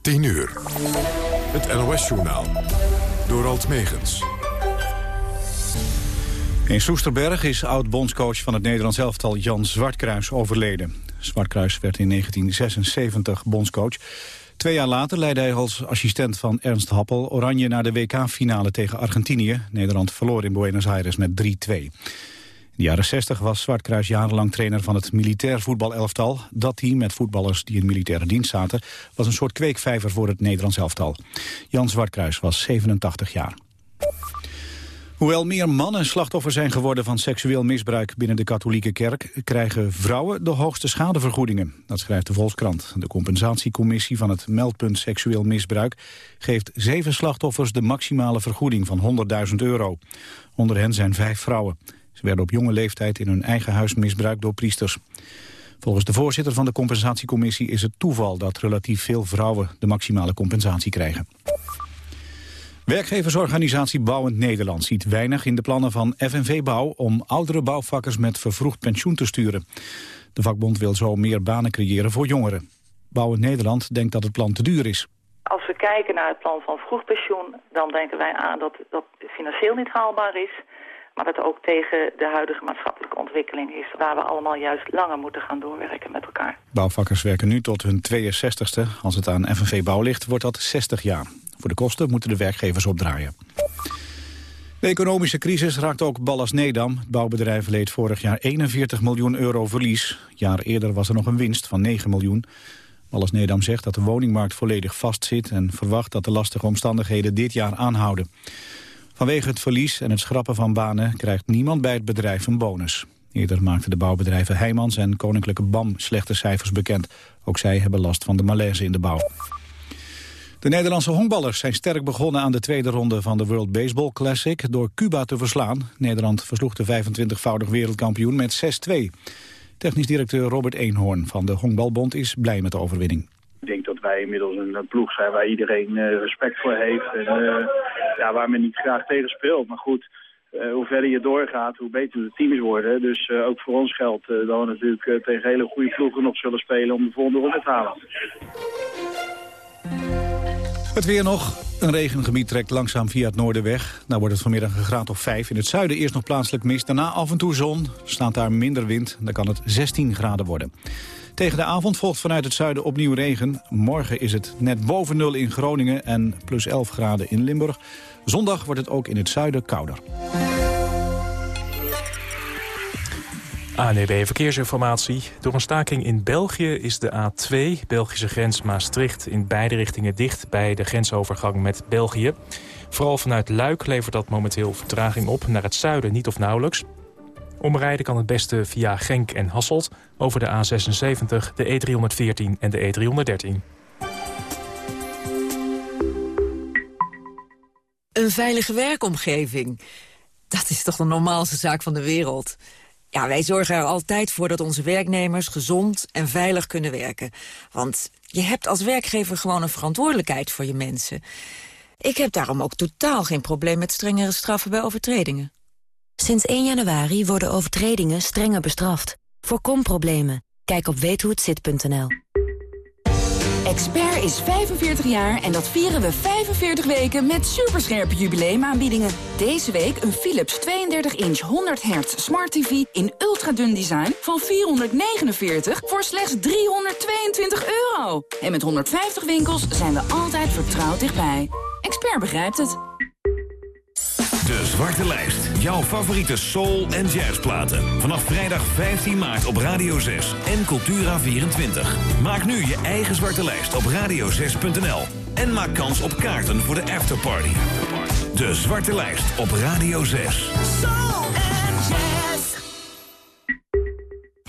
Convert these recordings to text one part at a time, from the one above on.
10 uur. Het NOS-journaal. Door Alt Megens. In Soesterberg is oud-bondscoach van het Nederlands elftal Jan Zwartkruis overleden. Zwartkruis werd in 1976 bondscoach. Twee jaar later leidde hij als assistent van Ernst Happel Oranje naar de WK-finale tegen Argentinië. Nederland verloor in Buenos Aires met 3-2. De jaren 60 was Zwartkruis jarenlang trainer van het militair voetbalelftal. Dat team met voetballers die in militaire dienst zaten... was een soort kweekvijver voor het Nederlands elftal. Jan Zwartkruis was 87 jaar. Hoewel meer mannen slachtoffer zijn geworden van seksueel misbruik binnen de katholieke kerk, krijgen vrouwen de hoogste schadevergoedingen. Dat schrijft de Volkskrant. De compensatiecommissie van het meldpunt seksueel misbruik geeft zeven slachtoffers de maximale vergoeding van 100.000 euro. Onder hen zijn vijf vrouwen. Ze werden op jonge leeftijd in hun eigen huis misbruikt door priesters. Volgens de voorzitter van de compensatiecommissie is het toeval dat relatief veel vrouwen de maximale compensatie krijgen. Werkgeversorganisatie Bouwend Nederland ziet weinig in de plannen van FNV Bouw om oudere bouwvakkers met vervroegd pensioen te sturen. De vakbond wil zo meer banen creëren voor jongeren. Bouwend Nederland denkt dat het plan te duur is. Als we kijken naar het plan van vroeg pensioen, dan denken wij aan dat dat financieel niet haalbaar is. Maar dat ook tegen de huidige maatschappelijke ontwikkeling is... waar we allemaal juist langer moeten gaan doorwerken met elkaar. Bouwvakkers werken nu tot hun 62ste. Als het aan FNV Bouw ligt, wordt dat 60 jaar. Voor de kosten moeten de werkgevers opdraaien. De economische crisis raakt ook Ballas Nedam. Het bouwbedrijf leed vorig jaar 41 miljoen euro verlies. Jaar eerder was er nog een winst van 9 miljoen. Ballas Nedam zegt dat de woningmarkt volledig vastzit... en verwacht dat de lastige omstandigheden dit jaar aanhouden. Vanwege het verlies en het schrappen van banen... krijgt niemand bij het bedrijf een bonus. Eerder maakten de bouwbedrijven Heijmans en Koninklijke BAM slechte cijfers bekend. Ook zij hebben last van de malaise in de bouw. De Nederlandse honkballers zijn sterk begonnen aan de tweede ronde van de World Baseball Classic door Cuba te verslaan. Nederland versloeg de 25-voudig wereldkampioen met 6-2. Technisch directeur Robert Eenhoorn van de Honkbalbond is blij met de overwinning. Wij inmiddels een ploeg zijn waar iedereen eh, respect voor heeft en uh, ja, waar men niet graag tegen speelt. Maar goed, hoe verder je doorgaat, hoe beter de teams worden. Dus ook voor ons geldt dat we natuurlijk tegen hele goede ploegen nog zullen spelen om de volgende ronde te halen. Het weer nog. Een regengebied trekt langzaam via het noorden weg. Nou wordt het vanmiddag een graad of 5. In het zuiden eerst nog plaatselijk mist. Daarna af en toe zon. Staat daar minder wind. Dan kan het 16 graden worden. Tegen de avond volgt vanuit het zuiden opnieuw regen. Morgen is het net boven nul in Groningen en plus 11 graden in Limburg. Zondag wordt het ook in het zuiden kouder. ANEB Verkeersinformatie. Door een staking in België is de A2, Belgische grens Maastricht... in beide richtingen dicht bij de grensovergang met België. Vooral vanuit Luik levert dat momenteel vertraging op. Naar het zuiden niet of nauwelijks. Omrijden kan het beste via Genk en Hasselt... over de A76, de E314 en de E313. Een veilige werkomgeving. Dat is toch de normaalste zaak van de wereld... Ja, wij zorgen er altijd voor dat onze werknemers gezond en veilig kunnen werken. Want je hebt als werkgever gewoon een verantwoordelijkheid voor je mensen. Ik heb daarom ook totaal geen probleem met strengere straffen bij overtredingen. Sinds 1 januari worden overtredingen strenger bestraft. Voorkom problemen. Kijk op weethohetzit.nl. Expert is 45 jaar en dat vieren we 45 weken met superscherpe jubileumaanbiedingen. Deze week een Philips 32-inch 100 Hz Smart TV in ultradun design van 449 voor slechts 322 euro. En met 150 winkels zijn we altijd vertrouwd dichtbij. Expert begrijpt het. Zwarte Lijst. Jouw favoriete soul- en jazzplaten. Vanaf vrijdag 15 maart op Radio 6 en Cultura24. Maak nu je eigen Zwarte Lijst op radio6.nl. En maak kans op kaarten voor de afterparty. De Zwarte Lijst op Radio 6. Soul and jazz.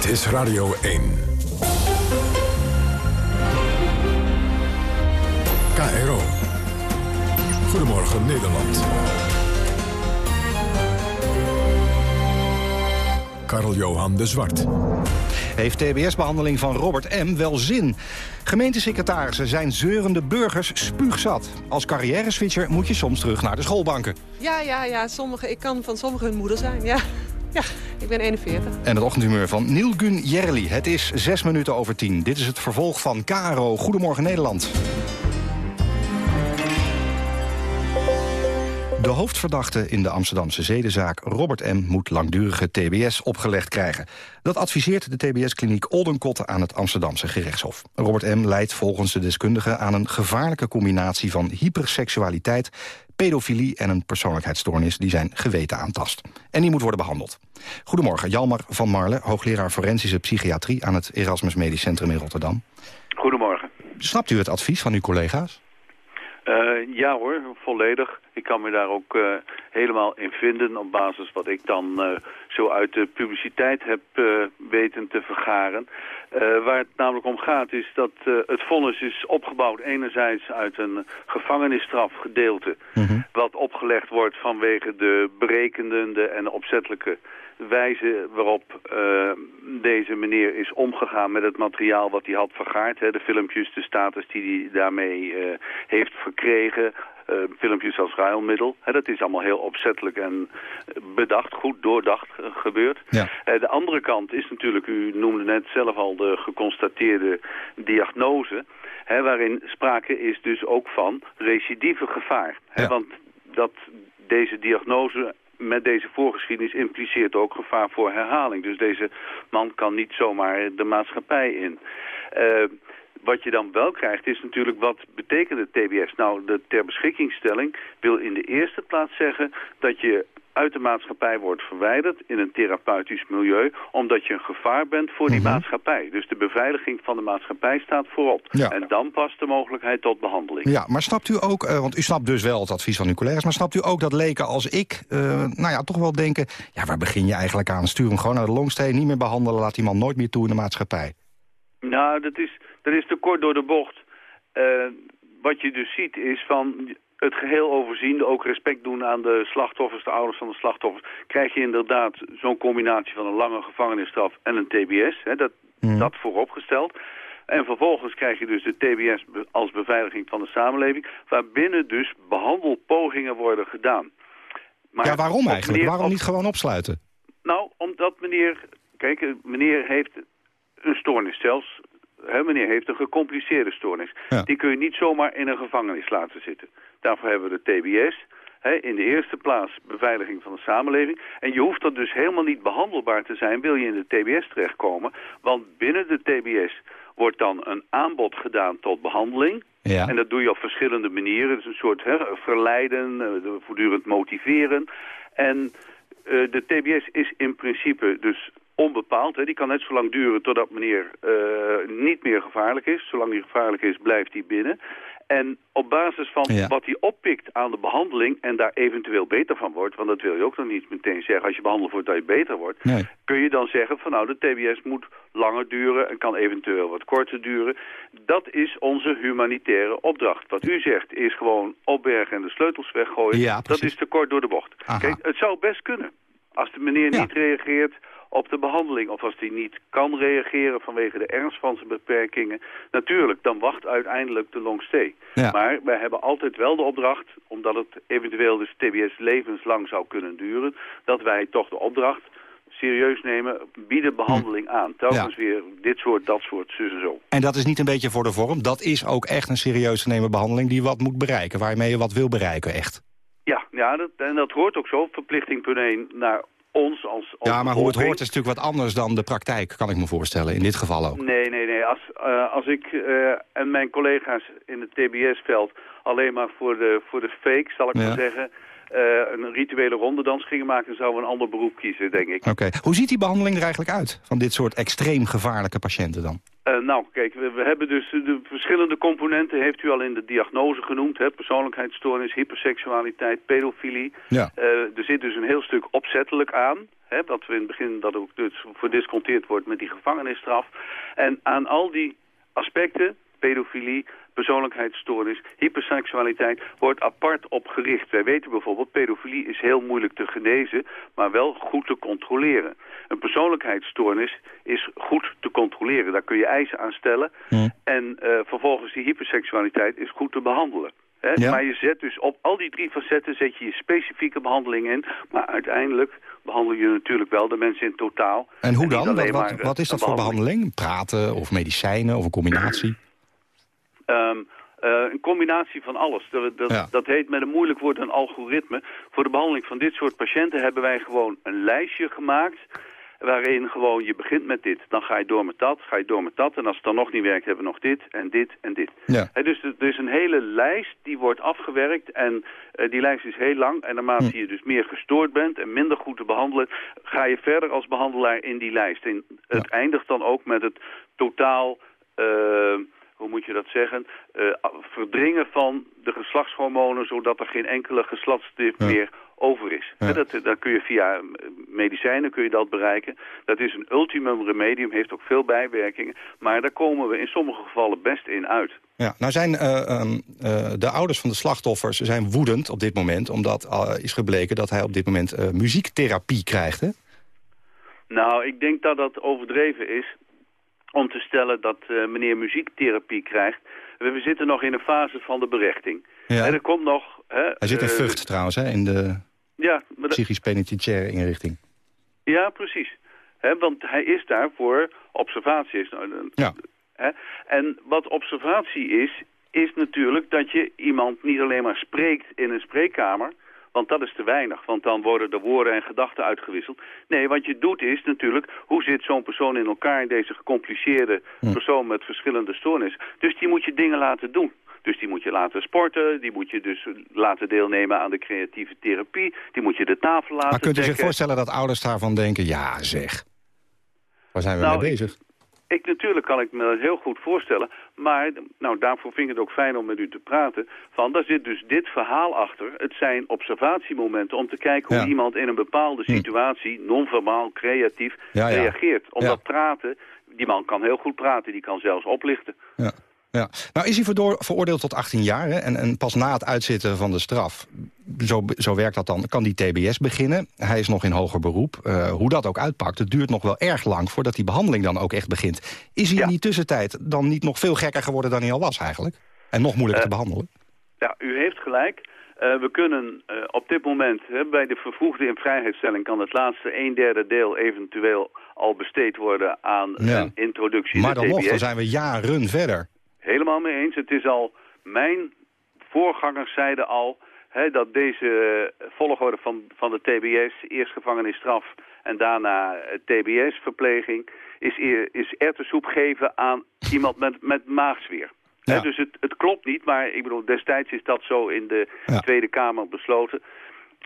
Dit is Radio 1. KRO. Goedemorgen Nederland. Karl-Johan de Zwart. Heeft TBS-behandeling van Robert M. wel zin? Gemeentesecretarissen zijn zeurende burgers spuugzat. Als carrière-switcher moet je soms terug naar de schoolbanken. Ja, ja, ja. Sommige, ik kan van sommigen hun moeder zijn, ja. Ja, ik ben 41. En het ochtendhumeur van Neil Gun Jerli. Het is zes minuten over tien. Dit is het vervolg van KRO. Goedemorgen Nederland. De hoofdverdachte in de Amsterdamse zedenzaak, Robert M., moet langdurige TBS opgelegd krijgen. Dat adviseert de TBS-kliniek Oldenkotte aan het Amsterdamse gerechtshof. Robert M. leidt volgens de deskundigen aan een gevaarlijke combinatie van hyperseksualiteit, pedofilie en een persoonlijkheidsstoornis die zijn geweten aantast. En die moet worden behandeld. Goedemorgen, Jalmar van Marle, hoogleraar forensische psychiatrie aan het Erasmus Medisch Centrum in Rotterdam. Goedemorgen. Snapt u het advies van uw collega's? Uh, ja hoor, volledig. Ik kan me daar ook uh, helemaal in vinden op basis wat ik dan uh, zo uit de publiciteit heb weten te vergaren. waar het namelijk om gaat is dat het vonnis is opgebouwd enerzijds uit een gevangenisstrafgedeelte... Mm -hmm. wat opgelegd wordt vanwege de berekende en opzettelijke wijze waarop uh, deze meneer is omgegaan met het materiaal wat hij had vergaard. Hè, de filmpjes, de status die hij daarmee uh, heeft verkregen. Uh, filmpjes als ruilmiddel. Hè, dat is allemaal heel opzettelijk en bedacht, goed doordacht gebeurd. Ja. de andere kant is natuurlijk, u noemde net zelf al de geconstateerde diagnose. Hè, waarin sprake is dus ook van recidieve gevaar. Hè, Ja. want dat deze diagnose met deze voorgeschiedenis impliceert ook gevaar voor herhaling. Dus deze man kan niet zomaar de maatschappij in. Uh, wat je dan wel krijgt is natuurlijk wat betekent het TBS? Nou, de ter beschikkingstelling wil in de eerste plaats zeggen dat je uit de maatschappij wordt verwijderd in een therapeutisch milieu, omdat je een gevaar bent voor die Mhm. maatschappij. Dus de beveiliging van de maatschappij staat voorop. Ja. En dan past de mogelijkheid tot behandeling. Ja, maar snapt u ook, eh, want u snapt dus wel het advies van uw collega's... maar snapt u ook dat leken als ik, eh, nou ja, toch wel denken... ja, waar begin je eigenlijk aan? Stuur hem gewoon naar de longsteen, niet meer behandelen... laat die man nooit meer toe in de maatschappij. Nou, dat is, dat is te kort door de bocht. Eh, wat je dus ziet is van het geheel overzien, ook respect doen aan de slachtoffers, de ouders van de slachtoffers, krijg je inderdaad zo'n combinatie van een lange gevangenisstraf en een TBS. Hè, dat, Mhm. dat vooropgesteld. En vervolgens krijg je dus de TBS als beveiliging van de samenleving, waarbinnen dus behandelpogingen worden gedaan. Maar ja, waarom eigenlijk? Waarom niet gewoon opsluiten? nou, omdat meneer... Kijk, meneer heeft een stoornis zelfs. Hè, meneer heeft een gecompliceerde stoornis. Ja. Die kun je niet zomaar in een gevangenis laten zitten. Daarvoor hebben we de TBS. Hè, in de eerste plaats beveiliging van de samenleving. En je hoeft dat dus helemaal niet behandelbaar te zijn... wil je in de TBS terechtkomen. Want binnen de TBS wordt dan een aanbod gedaan tot behandeling... Ja. En dat doe je op verschillende manieren. Het is een soort hè, verleiden, eh, voortdurend motiveren. En eh, de TBS is in principe dus onbepaald. Hè. Die kan net zo lang duren totdat meneer eh, niet meer gevaarlijk is. Zolang hij gevaarlijk is, blijft hij binnen. En op basis van Ja. wat hij oppikt aan de behandeling... en daar eventueel beter van wordt... want dat wil je ook nog niet meteen zeggen... als je behandeld wordt dat je beter wordt... Nee. kun je dan zeggen van nou de TBS moet langer duren... en kan eventueel wat korter duren. Dat is onze humanitaire opdracht. Wat u zegt is gewoon opbergen en de sleutels weggooien. Ja, dat is te kort door de bocht. Aha. Kijk, het zou best kunnen. Als de meneer Ja. niet reageert op de behandeling... of als hij niet kan reageren vanwege de ernst van zijn beperkingen... natuurlijk, dan wacht uiteindelijk de long stay. Ja. Maar wij hebben altijd wel de opdracht... omdat het eventueel dus TBS levenslang zou kunnen duren... dat wij toch de opdracht serieus nemen, bieden behandeling aan. Telkens Ja. weer dit soort, dat soort, zus en zo. En dat is niet een beetje voor de vorm. Dat is ook echt een serieus te nemen behandeling die wat moet bereiken. Waarmee je wat wil bereiken, echt. Ja, ja dat, en dat hoort ook zo. Verplichting punt 1 naar ons als... als Ja, maar hoe het hoort is natuurlijk wat anders dan de praktijk, kan ik me voorstellen. In dit geval ook. Nee, nee, nee. Als, eh, als ik eh, en mijn collega's in het TBS-veld alleen maar voor de, voor de fake, zal ik Ja. maar zeggen, een rituele rondedans gingen maken, zouden we een ander beroep kiezen, denk ik. Oké. Hoe ziet die behandeling er eigenlijk uit? Van dit soort extreem gevaarlijke patiënten dan? Eh, nou, kijk, we, we hebben dus de verschillende componenten, heeft u al in de diagnose genoemd, hè, persoonlijkheidsstoornis, hyperseksualiteit, pedofilie. Ja. Eh, er zit dus een heel stuk opzettelijk aan, hè, wat we in het begin dat ook dus verdisconteerd wordt met die gevangenisstraf. En aan al die aspecten, pedofilie, persoonlijkheidsstoornis, hyperseksualiteit, wordt apart op gericht. Wij weten bijvoorbeeld, pedofilie is heel moeilijk te genezen, maar wel goed te controleren. Een persoonlijkheidsstoornis is goed te controleren. Daar kun je eisen aan stellen. En eh, vervolgens die hyperseksualiteit is goed te behandelen. Hè? Ja. Maar je zet dus op al die drie facetten zet je je specifieke behandeling in. Maar uiteindelijk behandel je natuurlijk wel de mensen in totaal. En hoe dan? Wat, wat, maar, eh, wat is dat voor behandeling? Praten of medicijnen of een combinatie? Ehm, eh, een combinatie van alles. Dat, dat, Ja. dat heet met een moeilijk woord een algoritme. Voor de behandeling van dit soort patiënten hebben wij gewoon een lijstje gemaakt... waarin gewoon je begint met dit. Dan ga je door met dat, ga je door met dat. En als het dan nog niet werkt, hebben we nog dit en dit en dit. Ja. Dus er is een hele lijst die wordt afgewerkt. En eh, die lijst is heel lang. En naarmate je dus meer gestoord bent en minder goed te behandelen... ga je verder als behandelaar in die lijst. En het eindigt dan ook met het totaal... eh, hoe moet je dat zeggen, eh, verdringen van de geslachtshormonen... zodat er geen enkele geslachtsdrift meer over is. Hè, Dat, dat kun je via eh, medicijnen kun je dat bereiken. Dat is een ultimum remedium, heeft ook veel bijwerkingen. Maar daar komen we in sommige gevallen best in uit. Ja, nou zijn eh, ehm, eh, de ouders van de slachtoffers zijn woedend op dit moment... omdat eh, is gebleken dat hij op dit moment eh, muziektherapie krijgt, hè? Nou, ik denk dat dat overdreven is om te stellen dat eh, meneer muziektherapie krijgt. We, zitten nog in een fase van de berechting. Ja. En er komt nog... Hè, Hij zit in eh, Vught trouwens, hè? In de Ja, maar psychisch penitentiaire inrichting. Ja, precies. Want hij is daar voor observatie. Is, nou, Ja. En wat observatie is, is natuurlijk dat je iemand niet alleen maar spreekt in een spreekkamer... want dat is te weinig, want dan worden de woorden en gedachten uitgewisseld. Nee, wat je doet is natuurlijk, hoe zit zo'n persoon in elkaar... deze gecompliceerde persoon met verschillende stoornissen. Dus die moet je dingen laten doen. Dus die moet je laten sporten, die moet je dus laten deelnemen aan de creatieve therapie... die moet je de tafel laten Maar kunt u zich dekken. voorstellen dat ouders daarvan denken... ja, zeg, waar zijn we Nou, mee ik- bezig? Ik natuurlijk kan ik me dat heel goed voorstellen. Maar nou, daarvoor vind ik het ook fijn om met u te praten. Van, daar zit dus dit verhaal achter. Het zijn observatiemomenten om te kijken hoe Ja. iemand in een bepaalde situatie... non-verbaal, creatief, Ja, ja. reageert. Omdat praten, die man kan heel goed praten. Die kan zelfs oplichten. Ja. Ja. Nou is hij verdoor- veroordeeld tot 18 jaar hè? En, en pas na het uitzitten van de straf, zo, zo werkt dat dan, kan die TBS beginnen. Hij is nog in hoger beroep. Eh, hoe dat ook uitpakt, het duurt nog wel erg lang voordat die behandeling dan ook echt begint. Is hij in die tussentijd dan niet nog veel gekker geworden dan hij al was eigenlijk? En nog moeilijker te behandelen? Ja, u heeft gelijk. Eh, we kunnen eh, op dit moment, hè, bij de vervroegde invrijheidstelling... kan het laatste een derde deel eventueel al besteed worden aan Ja. een introductie Maar dan nog, dan zijn we jaren verder. Helemaal mee eens. Het is al, mijn voorgangers zeiden al dat deze volgorde van, van de TBS, eerst gevangenisstraf en daarna eh, TBS-verpleging, is, is erwtensoep geven aan iemand met, met maagzweer. Hè, dus het, het klopt niet, maar ik bedoel, destijds is dat zo in de Tweede Kamer besloten.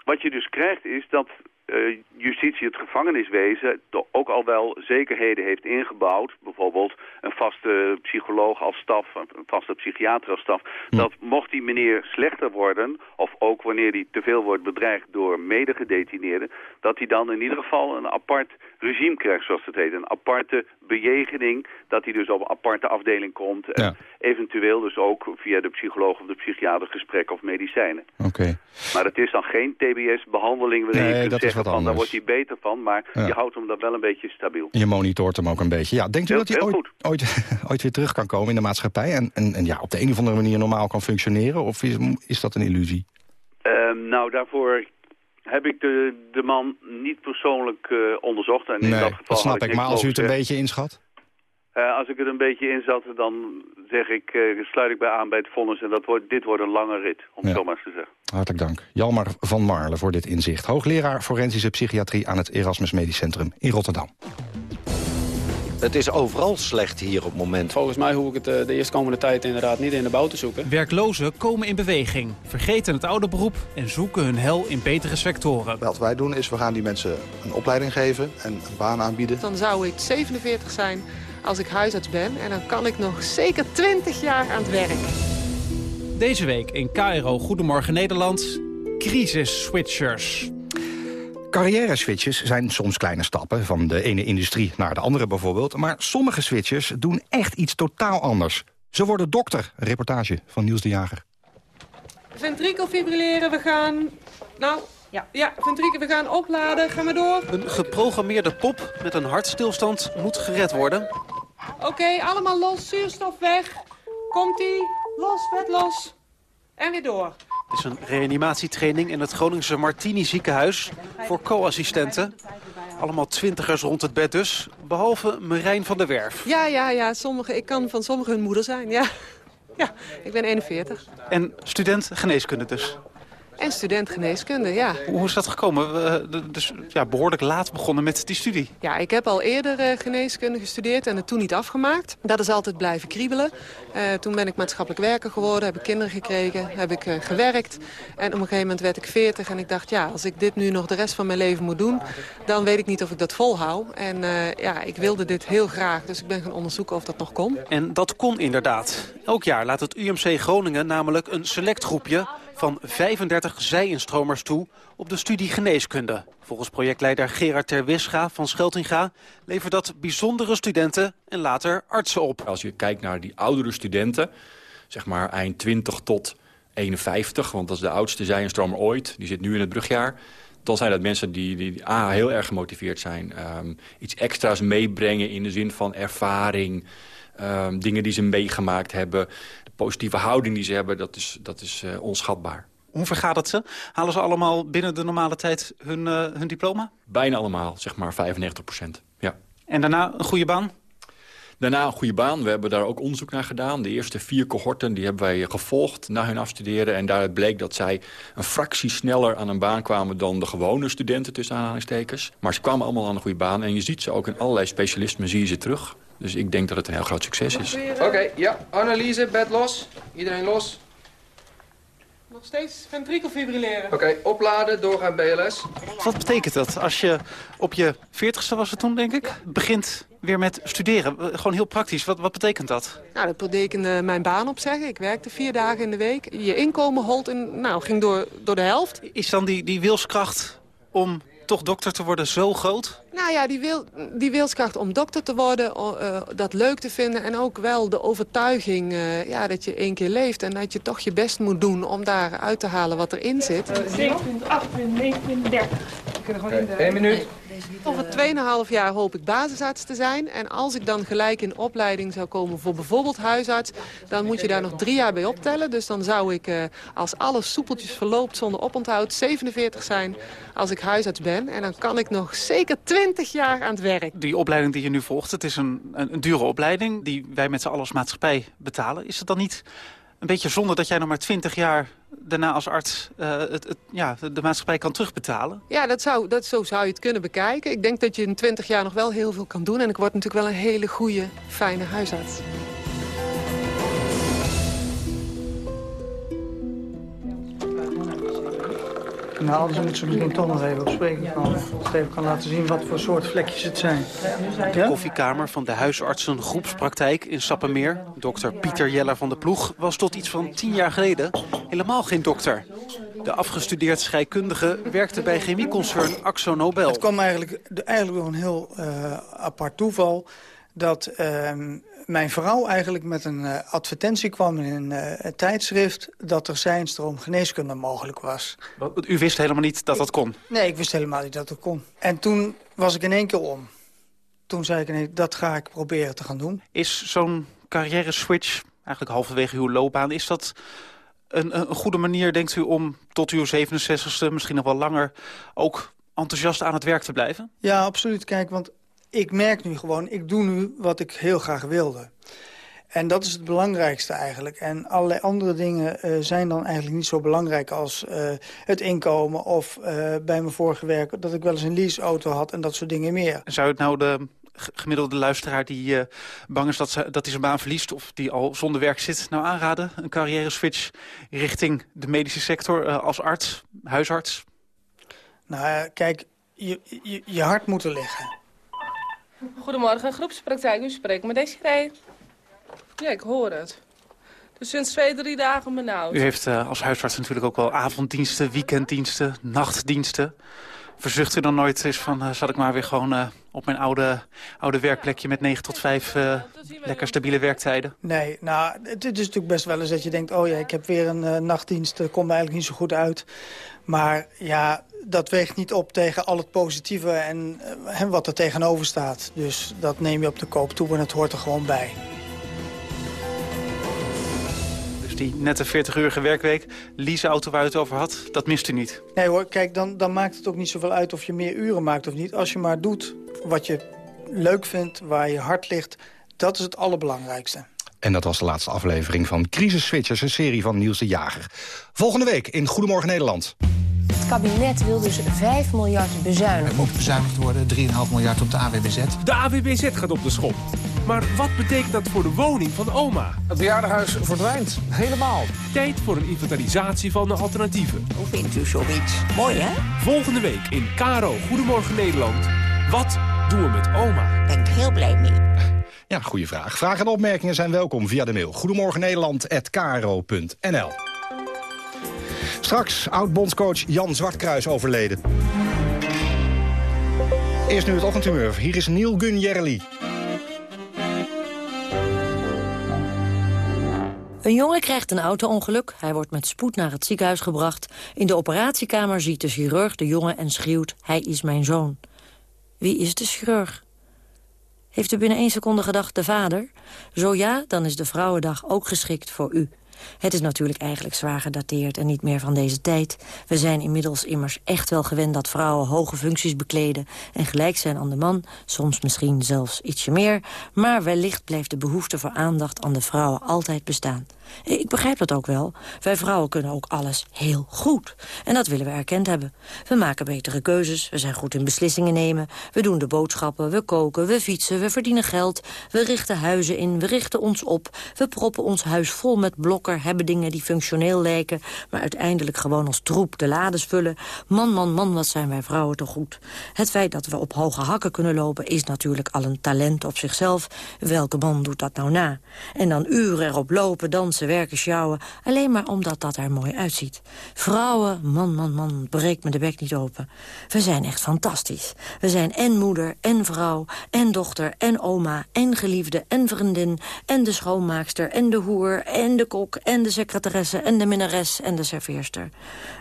Wat je dus krijgt is dat eh, justitie het gevangeniswezen ook al wel zekerheden heeft ingebouwd. Bijvoorbeeld een vaste psycholoog als staf, een vaste psychiater als staf. Dat mocht die meneer slechter worden, of ook wanneer hij te veel wordt bedreigd door medegedetineerden, dat hij dan in ieder geval een apart regime krijgt, zoals het heet. Een aparte bejegening, dat hij dus op een aparte afdeling komt. En eventueel dus ook via de psycholoog of de psychiater gesprek of medicijnen. Oké. Maar het is dan geen TBS-behandeling waarin Nee, je kunt zeggen van daar wordt hij beter van. Maar Ja. je houdt hem dan wel een beetje stabiel. Je monitort hem ook een beetje. Ja, denkt u Heel- dat hij ooit, ooit, ooit weer terug kan komen in de maatschappij... en, en, en ja, op de een of andere manier normaal kan functioneren? Of is, is dat een illusie? Ehm, nou, daarvoor heb ik de, de man niet persoonlijk eh, onderzocht. En in dat geval dat snap ik. Maar als u het een beetje inschat? Eh, als ik er een beetje in zat, dan zeg ik, eh, sluit ik bij aan bij het vonnis. En dat wordt, dit wordt een lange rit, om Ja. zo maar eens te zeggen. Hartelijk dank. Jalmar van Marle voor dit inzicht. Hoogleraar forensische psychiatrie aan het Erasmus Medisch Centrum in Rotterdam. Het is overal slecht hier op het moment. Volgens mij hoef ik het eh, de eerstkomende tijd inderdaad niet in de bouw te zoeken. Werklozen komen in beweging, vergeten het oude beroep en zoeken hun hel in betere sectoren. Wat wij doen is, we gaan die mensen een opleiding geven en een baan aanbieden. Dan zou ik 47 zijn als ik huisarts ben. En dan kan ik nog zeker 20 jaar aan het werk. Deze week in KRO Goedemorgen Nederland, crisis switchers. Carrière-switches zijn soms kleine stappen, van de ene industrie naar de andere bijvoorbeeld. Maar sommige switches doen echt iets totaal anders. Ze worden dokter. Reportage van Niels de Jager. Ventrikel fibrilleren, we gaan... Nou, ja, ja we gaan opladen. Ga maar door. Een geprogrammeerde pop met een hartstilstand moet gered worden. Oké, allemaal los, zuurstof weg. Komt-ie, los, vet los. En weer door. Het is een reanimatietraining in het Groningse Martini ziekenhuis voor co-assistenten. Allemaal twintigers rond het bed dus, behalve Merijn van der Werf. Ja, ja, ja, sommige, ik kan van sommigen hun moeder zijn, ja. Ja, ik ben 41. En student geneeskunde dus. En student geneeskunde, ja. Hoe is dat gekomen? We, de- dus ja, behoorlijk laat begonnen met die studie. Ja, ik heb al eerder eh, geneeskunde gestudeerd en het toen niet afgemaakt. Dat is altijd blijven kriebelen. Eh, toen ben ik maatschappelijk werker geworden, heb ik kinderen gekregen, heb ik eh, gewerkt. En op een gegeven moment werd ik 40 en ik dacht, ja, als ik dit nu nog de rest van mijn leven moet doen... dan weet ik niet of ik dat volhoud. En eh, ja, ik wilde dit heel graag, dus ik ben gaan onderzoeken of dat nog kon. En dat kon inderdaad. Elk jaar laat het UMC Groningen namelijk een select groepje van 35 zij-instromers toe op de studie geneeskunde. Volgens projectleider Gerard Terwisga van Scheltinga levert dat bijzondere studenten en later artsen op. Als je kijkt naar die oudere studenten, zeg maar eind 20 tot 51... want dat is de oudste zij-instromer ooit, die zit nu in het brugjaar... dan zijn dat mensen die, die heel erg gemotiveerd zijn. ehm, iets extra's meebrengen in de zin van ervaring... ehm, dingen die ze meegemaakt hebben. De positieve houding die ze hebben, dat is, dat is eh, onschatbaar. Hoe vergaat het ze? Halen ze allemaal binnen de normale tijd hun, eh, hun diploma? Bijna allemaal, zeg maar 95 procent. Ja. En daarna een goede baan? Daarna een goede baan. We hebben daar ook onderzoek naar gedaan. De eerste vier cohorten die hebben wij gevolgd na hun afstuderen. En daaruit bleek dat zij een fractie sneller aan een baan kwamen... dan de gewone studenten tussen aanhalingstekens. Maar ze kwamen allemaal aan een goede baan. En je ziet ze ook in allerlei specialismen zie je ze terug. Dus ik denk dat het een heel groot succes is. Oké, ja. Analyse, bed los. Iedereen los. Nog steeds ventrikel fibrilleren. Oké, opladen, doorgaan BLS. Wat betekent dat als je op je 40ste was het toen, denk ik, begint weer met studeren? Eh, Gewoon heel praktisch. Wat, wat betekent dat? Nou, dat betekende mijn baan opzeggen. Ik werkte vier dagen in de week. Je inkomen holt in, nou, ging door, door de helft. Is dan die, die wilskracht om toch dokter te worden zo groot? Nou ja, die, wil, die wilskracht om dokter te worden, eh, dat leuk te vinden... en ook wel de overtuiging eh, ja, dat je één keer leeft... en dat je toch je best moet doen om daar uit te halen wat erin zit. 17, 18, 19, 30. Eén minuut. Over 2,5 jaar hoop ik basisarts te zijn. En als ik dan gelijk in opleiding zou komen voor bijvoorbeeld huisarts... dan moet je daar nog drie jaar bij optellen. Dus dan zou ik, eh, als alles soepeltjes verloopt zonder oponthoud... 47 zijn als ik huisarts ben. En dan kan ik nog zeker 20 jaar aan het werk. Die opleiding die je nu volgt, het is een, een, een dure opleiding... die wij met z'n allen als maatschappij betalen. Is het dan niet een beetje zonde dat jij nog maar 20 jaar daarna als arts... eh, het, het, ja, de maatschappij kan terugbetalen? Ja, dat zou, dat, zo zou je het kunnen bekijken. Ik denk dat je in 20 jaar nog wel heel veel kan doen. En ik word natuurlijk wel een hele goede, fijne huisarts. Nou, dus moet ze misschien toch nog even op spreken komen. Dat ik even kan laten zien wat voor soort vlekjes het zijn. De koffiekamer van de huisartsen groepspraktijk in Sappemeer. Dokter Pieter Jeller van de Ploeg was tot iets van tien jaar geleden helemaal geen dokter. De afgestudeerd scheikundige werkte bij chemieconcern Axo Nobel. Het kwam eigenlijk, eigenlijk door een heel eh, apart toeval... dat ehm, mijn vrouw eigenlijk met een eh, advertentie kwam in een eh, tijdschrift... dat er zijnstroom geneeskunde mogelijk was. U wist helemaal niet dat dat kon? Nee, ik wist helemaal niet dat het kon. En toen was ik in één keer om. Toen zei ik, nee, dat ga ik proberen te gaan doen. Is zo'n carrière-switch, eigenlijk halverwege uw loopbaan... is dat een, een goede manier, denkt u, om tot uw 67ste, misschien nog wel langer... ook enthousiast aan het werk te blijven? Ja, absoluut. Kijk, want ik merk nu gewoon, ik doe nu wat ik heel graag wilde. En dat is het belangrijkste eigenlijk. En allerlei andere dingen uh, zijn dan eigenlijk niet zo belangrijk als uh, het inkomen... of uh, bij mijn vorige werk dat ik wel eens een leaseauto had en dat soort dingen meer. Zou het nou de gemiddelde luisteraar die bang is dat, ze, dat hij zijn baan verliest... of die al zonder werk zit, nou aanraden? Een carrière switch richting de medische sector als arts, huisarts? Nou, kijk, je, je, je hart moet er liggen. Goedemorgen, groepspraktijk. U spreekt met Desiree. Ja, ik hoor het. Dus sinds twee, drie dagen benauwd. U heeft uh, als huisarts natuurlijk ook wel avonddiensten, weekenddiensten, nachtdiensten. Verzucht u dan nooit eens van, uh, zal ik maar weer gewoon uh, op mijn oude, oude werkplekje met 9 tot 5 lekker stabiele werktijden? Nee, nou, het is natuurlijk best wel eens dat je denkt, oh ja, ik heb weer een nachtdienst, komt me eigenlijk niet zo goed uit. Maar ja, dat weegt niet op tegen al het positieve en, en wat er tegenover staat. Dus dat neem je op de koop toe en het hoort er gewoon bij. Die nette 40-urige werkweek, leaseauto waar u het over had, dat mist u niet? Nee hoor, kijk, dan, dan maakt het ook niet zoveel uit of je meer uren maakt of niet. Als je maar doet wat je leuk vindt, waar je hart ligt, dat is het allerbelangrijkste. En dat was de laatste aflevering van Crisis Switchers, een serie van Niels de Jager. Volgende week in Goedemorgen Nederland. Het kabinet wil dus 5 miljard bezuinigen. Er moet bezuinigd worden, 3,5 miljard op de AWBZ. De AWBZ gaat op de schop. Maar wat betekent dat voor de woning van oma? Het bejaardenhuis verdwijnt. Helemaal. Tijd voor een inventarisatie van de alternatieven. Hoe vindt u zoiets? Mooi, hè? Volgende week in Caro Goedemorgen Nederland. Wat doen we met oma? Ben ik heel blij mee. Ja, goede vraag. Vragen en opmerkingen zijn welkom via de mail. Goedemorgen Nederland@kro.nl. Straks oud-bondscoach Jan Zwartkruis overleden. Eerst nu het ochtendhumeur. Hier is Neil Gun Een jongen krijgt een auto-ongeluk. Hij wordt met spoed naar het ziekenhuis gebracht. In de operatiekamer ziet de chirurg de jongen en schreeuwt... Hij is mijn zoon. Wie is de chirurg? Heeft u binnen één seconde gedacht de vader? Zo ja, dan is de Vrouwendag ook geschikt voor u. Het is natuurlijk eigenlijk zwaar gedateerd en niet meer van deze tijd. We zijn inmiddels immers echt wel gewend dat vrouwen hoge functies bekleden... en gelijk zijn aan de man, soms misschien zelfs ietsje meer... maar wellicht blijft de behoefte voor aandacht aan de vrouwen altijd bestaan. Ik begrijp dat ook wel. Wij vrouwen kunnen ook alles heel goed. En dat willen we erkend hebben. We maken betere keuzes, we zijn goed in beslissingen nemen... we doen de boodschappen, we koken, we fietsen, we verdienen geld... we richten huizen in, we richten ons op... we proppen ons huis vol met blokker, hebben dingen die functioneel lijken... maar uiteindelijk gewoon als troep de lades vullen. Man, man, man, wat zijn wij vrouwen toch goed. Het feit dat we op hoge hakken kunnen lopen... is natuurlijk al een talent op zichzelf. Welke man doet dat nou na? En dan uren erop lopen, dansen werken, sjouwen... alleen maar omdat dat er mooi uitziet. Vrouwen, man, man, man, breek me de bek niet open. We zijn echt fantastisch. We zijn en moeder, en vrouw, en dochter, en oma... en geliefde, en vriendin, en de schoonmaakster, en de hoer... en de kok, en de secretaresse, en de minnares, en de serveerster.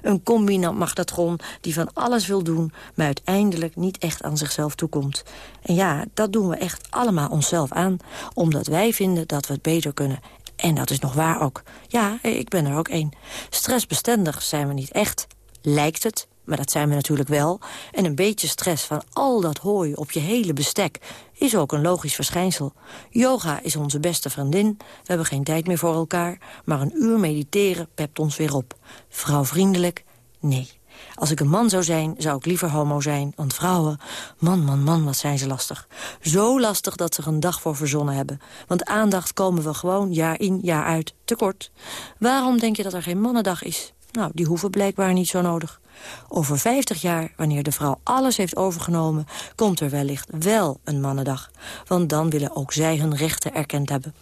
Een combinant-magnetron die van alles wil doen... maar uiteindelijk niet echt aan zichzelf toekomt. En ja, dat doen we echt allemaal onszelf aan... omdat wij vinden dat we het beter kunnen en dat is nog waar ook. Ja, ik ben er ook één. Stressbestendig zijn we niet echt. Lijkt het, maar dat zijn we natuurlijk wel. En een beetje stress van al dat hooi op je hele bestek... is ook een logisch verschijnsel. Yoga is onze beste vriendin. We hebben geen tijd meer voor elkaar. Maar een uur mediteren pept ons weer op. Vrouwvriendelijk? Nee. Als ik een man zou zijn, zou ik liever homo zijn. Want vrouwen, man, man, man, wat zijn ze lastig. Zo lastig dat ze er een dag voor verzonnen hebben. Want aandacht komen we gewoon jaar in, jaar uit tekort. Waarom denk je dat er geen mannendag is? Nou, die hoeven blijkbaar niet zo nodig. Over 50 jaar, wanneer de vrouw alles heeft overgenomen... komt er wellicht wel een mannendag. Want dan willen ook zij hun rechten erkend hebben.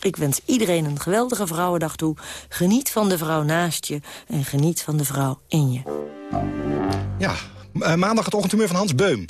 Ik wens iedereen een geweldige Vrouwendag toe. Geniet van de vrouw naast je en geniet van de vrouw in je. Ja, uh, maandag het ochtendhumeur van Hans Beum.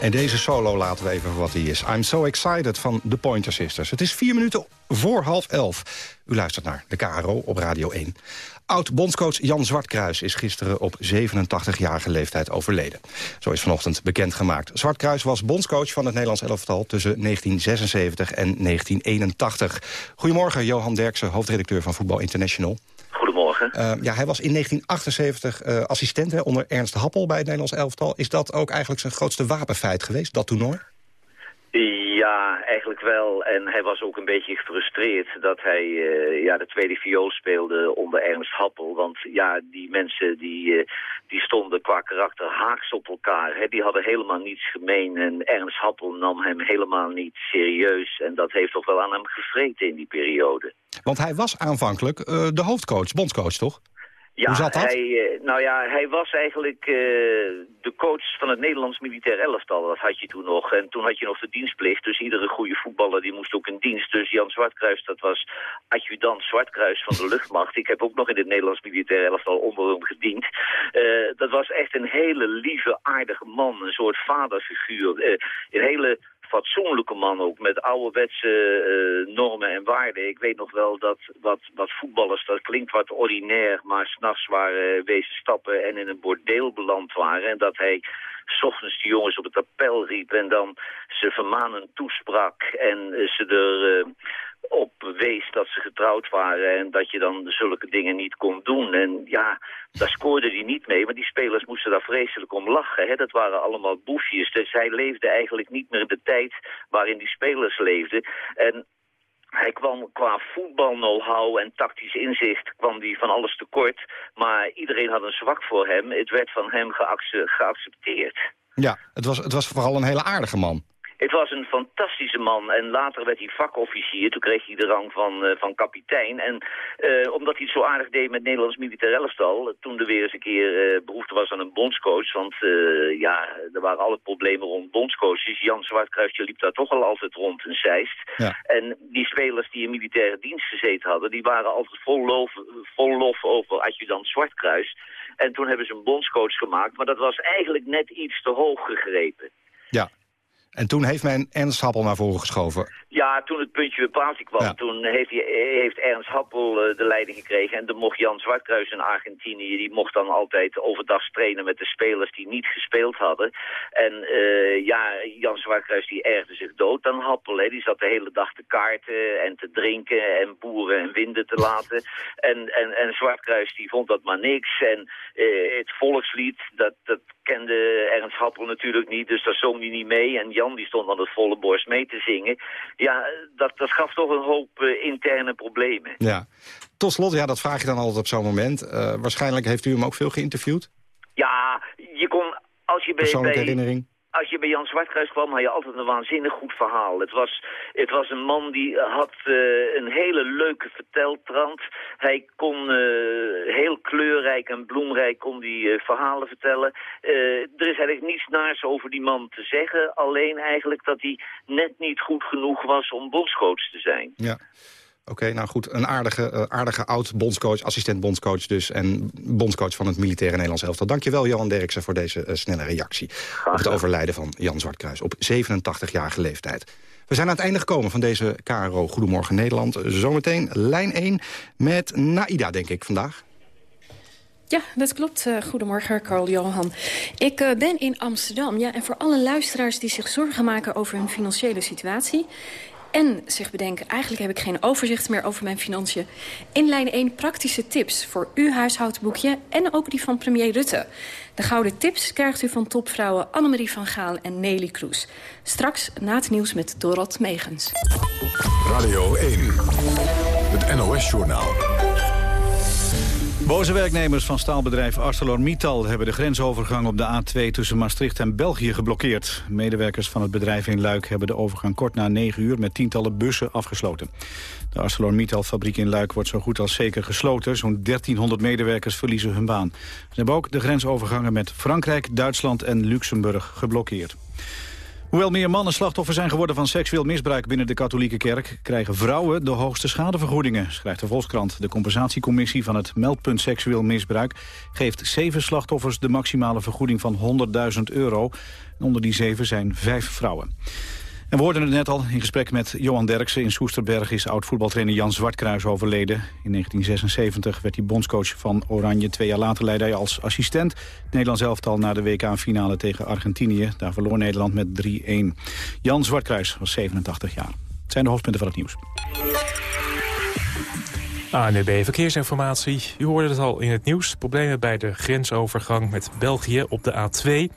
En deze solo laten we even wat hij is. I'm so excited van The Pointer Sisters. Het is vier minuten voor half elf. U luistert naar de KRO op Radio 1. Oud-bondscoach Jan Zwartkruis is gisteren op 87-jarige leeftijd overleden. Zo is vanochtend bekendgemaakt. Zwartkruis was bondscoach van het Nederlands elftal tussen 1976 en 1981. Goedemorgen, Johan Derksen, hoofdredacteur van Voetbal International. Goedemorgen. Uh, ja, hij was in 1978 uh, assistent hè, onder Ernst Happel bij het Nederlands elftal. Is dat ook eigenlijk zijn grootste wapenfeit geweest, dat toernooi? Ja, eigenlijk wel. En hij was ook een beetje gefrustreerd dat hij uh, ja, de tweede viool speelde onder Ernst Happel. Want ja, die mensen die, uh, die stonden qua karakter haaks op elkaar. Hè. Die hadden helemaal niets gemeen en Ernst Happel nam hem helemaal niet serieus. En dat heeft toch wel aan hem gevreten in die periode. Want hij was aanvankelijk uh, de hoofdcoach, bondscoach, toch? Ja, Hoe zat dat? Hij, nou ja, hij was eigenlijk uh, de coach van het Nederlands militair elftal. Dat had je toen nog. En toen had je nog de dienstplicht. Dus iedere goede voetballer die moest ook in dienst. Dus Jan Zwartkruis, dat was adjudant Zwartkruis van de luchtmacht. Ik heb ook nog in het Nederlands militair elftal onder hem gediend. Uh, dat was echt een hele lieve, aardige man. Een soort vaderfiguur. Uh, een hele fatsoenlijke man ook, met ouderwetse uh, normen en waarden. Ik weet nog wel dat wat, wat voetballers, dat klinkt wat ordinair, maar s'nachts waren wezen stappen en in een bordeel beland waren. En dat hij s ochtends de jongens op het appel riep en dan ze vermanend toesprak en uh, ze er... op wees dat ze getrouwd waren en dat je dan zulke dingen niet kon doen. En ja, daar scoorde hij niet mee, maar die spelers moesten daar vreselijk om lachen. Hè? Dat waren allemaal boefjes, dus hij leefde eigenlijk niet meer de tijd waarin die spelers leefden. En hij kwam qua voetbal-know-how en tactisch inzicht kwam die van alles tekort. Maar iedereen had een zwak voor hem. Het werd van hem geacce geaccepteerd. Ja, het was, het was vooral een hele aardige man. Het was een fantastische man en later werd hij vakofficier. Toen kreeg hij de rang van, uh, van kapitein. En uh, omdat hij het zo aardig deed met Nederlands militair elftal... toen er weer eens een keer uh, behoefte was aan een bondscoach... want ja, er waren alle problemen rond bondscoaches. Jan Zwartkruisje liep daar toch al altijd rond in Zeist. Ja. En die spelers die in militaire dienst gezeten hadden... die waren altijd vol lof, vol lof over adjudant Zwartkruis. En toen hebben ze een bondscoach gemaakt... maar dat was eigenlijk net iets te hoog gegrepen. Ja. En toen heeft men Ernst Happel naar voren geschoven. Ja, toen het puntje bij paaltje kwam, ja. toen heeft, hij, heeft Ernst Happel uh, de leiding gekregen. En dan mocht Jan Zwartkruis in Argentinië, die mocht dan altijd overdag trainen met de spelers die niet gespeeld hadden. En uh, ja, Jan Zwartkruis die ergde zich dood aan Happel. Hè. Die zat de hele dag te kaarten en te drinken en boeren en winden te laten. En, en, en Zwartkruis die vond dat maar niks. En uh, het volkslied, dat, dat kende Ernst Happel natuurlijk niet, dus daar zong hij niet mee. En Jan die stond aan het volle borst mee te zingen. Ja, dat, dat gaf toch een hoop uh, interne problemen. Ja. Tot slot, ja, dat vraag je dan altijd op zo'n moment. Uh, waarschijnlijk heeft u hem ook veel geïnterviewd? Ja, je kon, als je bij... Persoonlijke bij, herinnering? Als je bij Jan Zwartkruis kwam, had je altijd een waanzinnig goed verhaal. Het was, het was een man die had uh, een hele leuke verteltrand. Hij kon uh, heel kleurrijk en bloemrijk kon die, verhalen vertellen. er is eigenlijk niets naars over die man te zeggen. Alleen eigenlijk dat hij net niet goed genoeg was om bondscoach te zijn. Ja. Oké, okay, nou goed, een aardige, uh, aardige oud-bondscoach, assistent-bondscoach dus... en bondscoach van het militaire Nederlands elftal. Dankjewel, Johan Derksen, voor deze uh, snelle reactie... op het overlijden van Jan Zwartkruis op 87-jarige leeftijd. We zijn aan het einde gekomen van deze KRO Goedemorgen Nederland. Zometeen lijn 1 met Naida, denk ik, vandaag. Ja, dat klopt. Uh, goedemorgen, Carl Johan. Ik uh, ben in Amsterdam. Ja, en voor alle luisteraars die zich zorgen maken over hun financiële situatie... En zich bedenken, eigenlijk heb ik geen overzicht meer over mijn financiën. In lijn 1 praktische tips voor uw huishoudboekje en ook die van premier Rutte. De gouden tips krijgt u van topvrouwen Annemarie van Gaal en Nelly Kroes. Straks na het nieuws met Dorot Megens. Radio 1, het NOS-journaal. Boze werknemers van staalbedrijf ArcelorMittal hebben de grensovergang op de A2 tussen Maastricht en België geblokkeerd. Medewerkers van het bedrijf in Luik hebben de overgang kort na 9 uur met tientallen bussen afgesloten. De ArcelorMittal-fabriek in Luik wordt zo goed als zeker gesloten. Zo'n 1300 medewerkers verliezen hun baan. Ze hebben ook de grensovergangen met Frankrijk, Duitsland en Luxemburg geblokkeerd. Hoewel meer mannen slachtoffer zijn geworden van seksueel misbruik binnen de katholieke kerk, krijgen vrouwen de hoogste schadevergoedingen, schrijft de Volkskrant. De compensatiecommissie van het meldpunt seksueel misbruik geeft zeven slachtoffers de maximale vergoeding van 100.000 euro. En onder die zeven zijn vijf vrouwen. En we hoorden het net al in gesprek met Johan Derksen. In Soesterberg is oud-voetbaltrainer Jan Zwartkruis overleden. In 1976 werd hij bondscoach van Oranje. Twee jaar later leidde hij als assistent het Nederlands elftal naar de WK-finale tegen Argentinië. Daar verloor Nederland met 3-1. Jan Zwartkruis was 87 jaar. Het zijn de hoofdpunten van het nieuws. ANUB Verkeersinformatie. U hoorde het al in het nieuws. Problemen bij de grensovergang met België op de A2.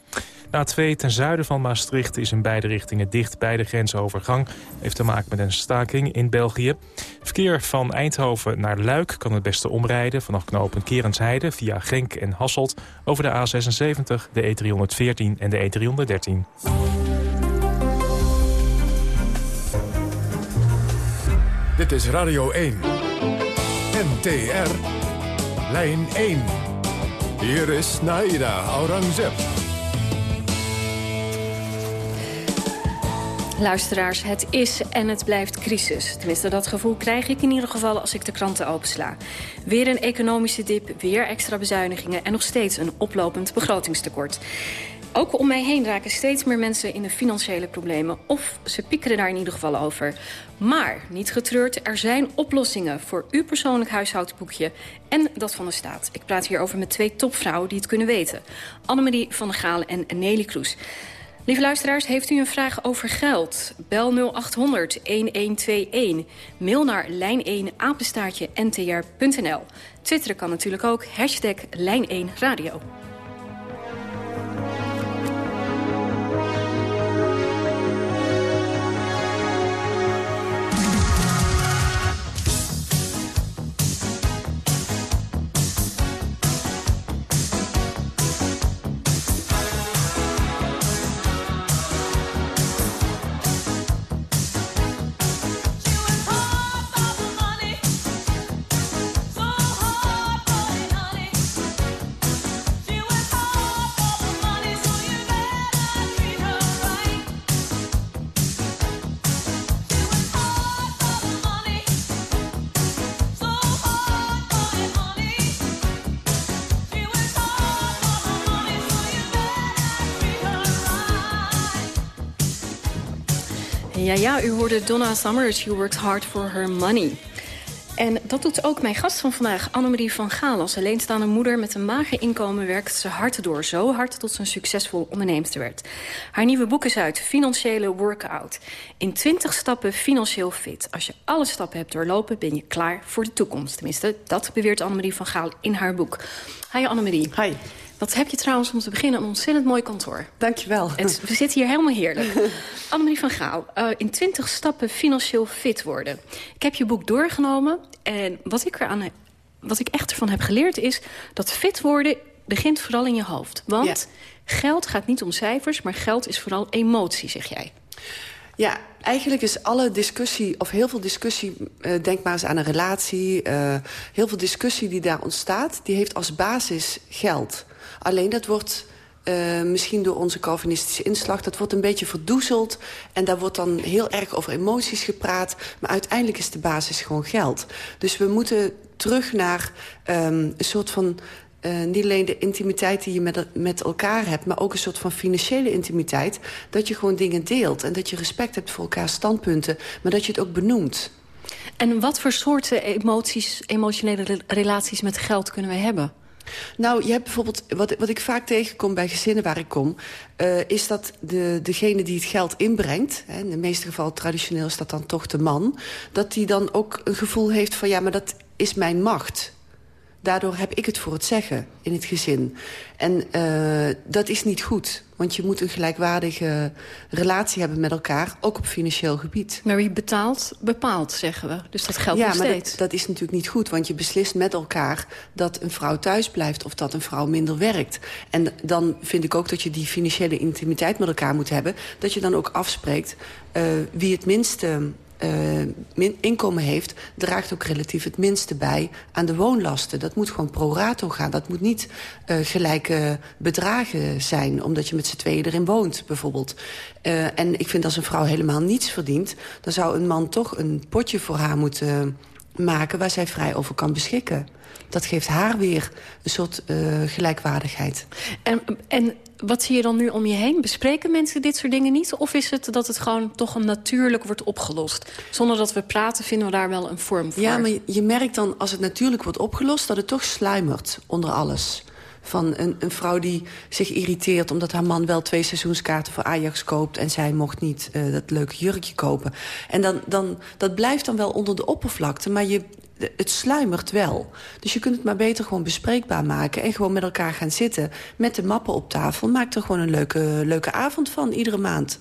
De A2 ten zuiden van Maastricht is in beide richtingen dicht bij de grensovergang. Heeft te maken met een staking in België. Verkeer van Eindhoven naar Luik kan het beste omrijden... vanaf knooppunt Kerensheide via Genk en Hasselt... over de A76, de E314 en de E313. Dit is Radio 1. NTR. Lijn 1. Hier is Naida Aurangzeb. Luisteraars, het is en het blijft crisis. Tenminste, dat gevoel krijg ik in ieder geval als ik de kranten opensla. Weer een economische dip, weer extra bezuinigingen... en nog steeds een oplopend begrotingstekort. Ook om mij heen raken steeds meer mensen in de financiële problemen. Of ze piekeren daar in ieder geval over. Maar, niet getreurd, er zijn oplossingen voor uw persoonlijk huishoudboekje en dat van de staat. Ik praat hierover met twee topvrouwen die het kunnen weten. Annemarie van der Gaal en Nelly Kroes. Lieve luisteraars, heeft u een vraag over geld? Bel 0800 1121. Mail naar lijn1 apenstaartje ntr.nl. Twitteren kan natuurlijk ook. Hashtag Lijn1 Ja, ja, u hoorde Donna Summers. She works hard for her money. En dat doet ook mijn gast van vandaag, Annemarie van Gaal. Als alleenstaande moeder met een mager inkomen werkt ze hard door. Zo hard tot ze een succesvol onderneemster werd. Haar nieuwe boek is uit, Financiële Workout. In 20 stappen financieel fit. Als je alle stappen hebt doorlopen, ben je klaar voor de toekomst. Tenminste, dat beweert Annemarie van Gaal in haar boek. Hi Annemarie. Hi. Wat heb je trouwens om te beginnen een ontzettend mooi kantoor. Dankjewel. Het, we zitten hier helemaal heerlijk. Annemarie van Gaal, uh, in 20 stappen financieel fit worden. Ik heb je boek doorgenomen en wat ik, eraan, wat ik echt ervan heb geleerd is... dat fit worden begint vooral in je hoofd. Want geld gaat niet om cijfers, maar geld is vooral emotie, zeg jij. Ja, eigenlijk is alle discussie, of heel veel discussie... Uh, denk maar eens aan een relatie, uh, heel veel discussie die daar ontstaat... die heeft als basis geld. Alleen dat wordt uh, misschien door onze Calvinistische inslag... dat wordt een beetje verdoezeld en daar wordt dan heel erg over emoties gepraat. Maar uiteindelijk is de basis gewoon geld. Dus we moeten terug naar um, een soort van... Uh, niet alleen de intimiteit die je met, met elkaar hebt... maar ook een soort van financiële intimiteit. Dat je gewoon dingen deelt en dat je respect hebt voor elkaars standpunten... maar dat je het ook benoemt. En wat voor soorten emoties, emotionele relaties met geld kunnen wij hebben? Nou, je hebt bijvoorbeeld, wat, wat ik vaak tegenkom bij gezinnen waar ik kom... Uh, is dat de, degene die het geld inbrengt... Hè, in de meeste gevallen traditioneel is dat dan toch de man... dat die dan ook een gevoel heeft van ja, maar dat is mijn macht. Daardoor heb ik het voor het zeggen in het gezin. En uh, dat is niet goed. Want je moet een gelijkwaardige relatie hebben met elkaar. Ook op financieel gebied. Maar wie betaalt, bepaalt, zeggen we. Dus dat geldt ja, nog steeds. Ja, maar dat, dat, is natuurlijk niet goed. Want je beslist met elkaar dat een vrouw thuis blijft... of dat een vrouw minder werkt. En dan vind ik ook dat je die financiële intimiteit met elkaar moet hebben. Dat je dan ook afspreekt uh, wie het minste min inkomen heeft... draagt ook relatief het minste bij aan de woonlasten. Dat moet gewoon pro rato gaan. Dat moet niet uh, gelijke bedragen zijn... omdat je met z'n tweeën erin woont, bijvoorbeeld. Uh, en ik vind als een vrouw helemaal niets verdient... dan zou een man toch een potje voor haar moeten maken... waar zij vrij over kan beschikken. Dat geeft haar weer een soort gelijkwaardigheid. En, en wat zie je dan nu om je heen? Bespreken mensen dit soort dingen niet? Of is het dat het gewoon toch natuurlijk wordt opgelost? Zonder dat we praten vinden we daar wel een vorm voor. Ja, maar je merkt dan als het natuurlijk wordt opgelost... dat het toch sluimert onder alles van een, een, vrouw die zich irriteert... omdat haar man wel twee seizoenskaarten voor Ajax koopt... en zij mocht niet uh, dat leuke jurkje kopen. En dan, dan, dat blijft dan wel onder de oppervlakte... maar je, het sluimert wel. Dus je kunt het maar beter gewoon bespreekbaar maken... en gewoon met elkaar gaan zitten met de mappen op tafel. Maak er gewoon een leuke, leuke avond van, iedere maand.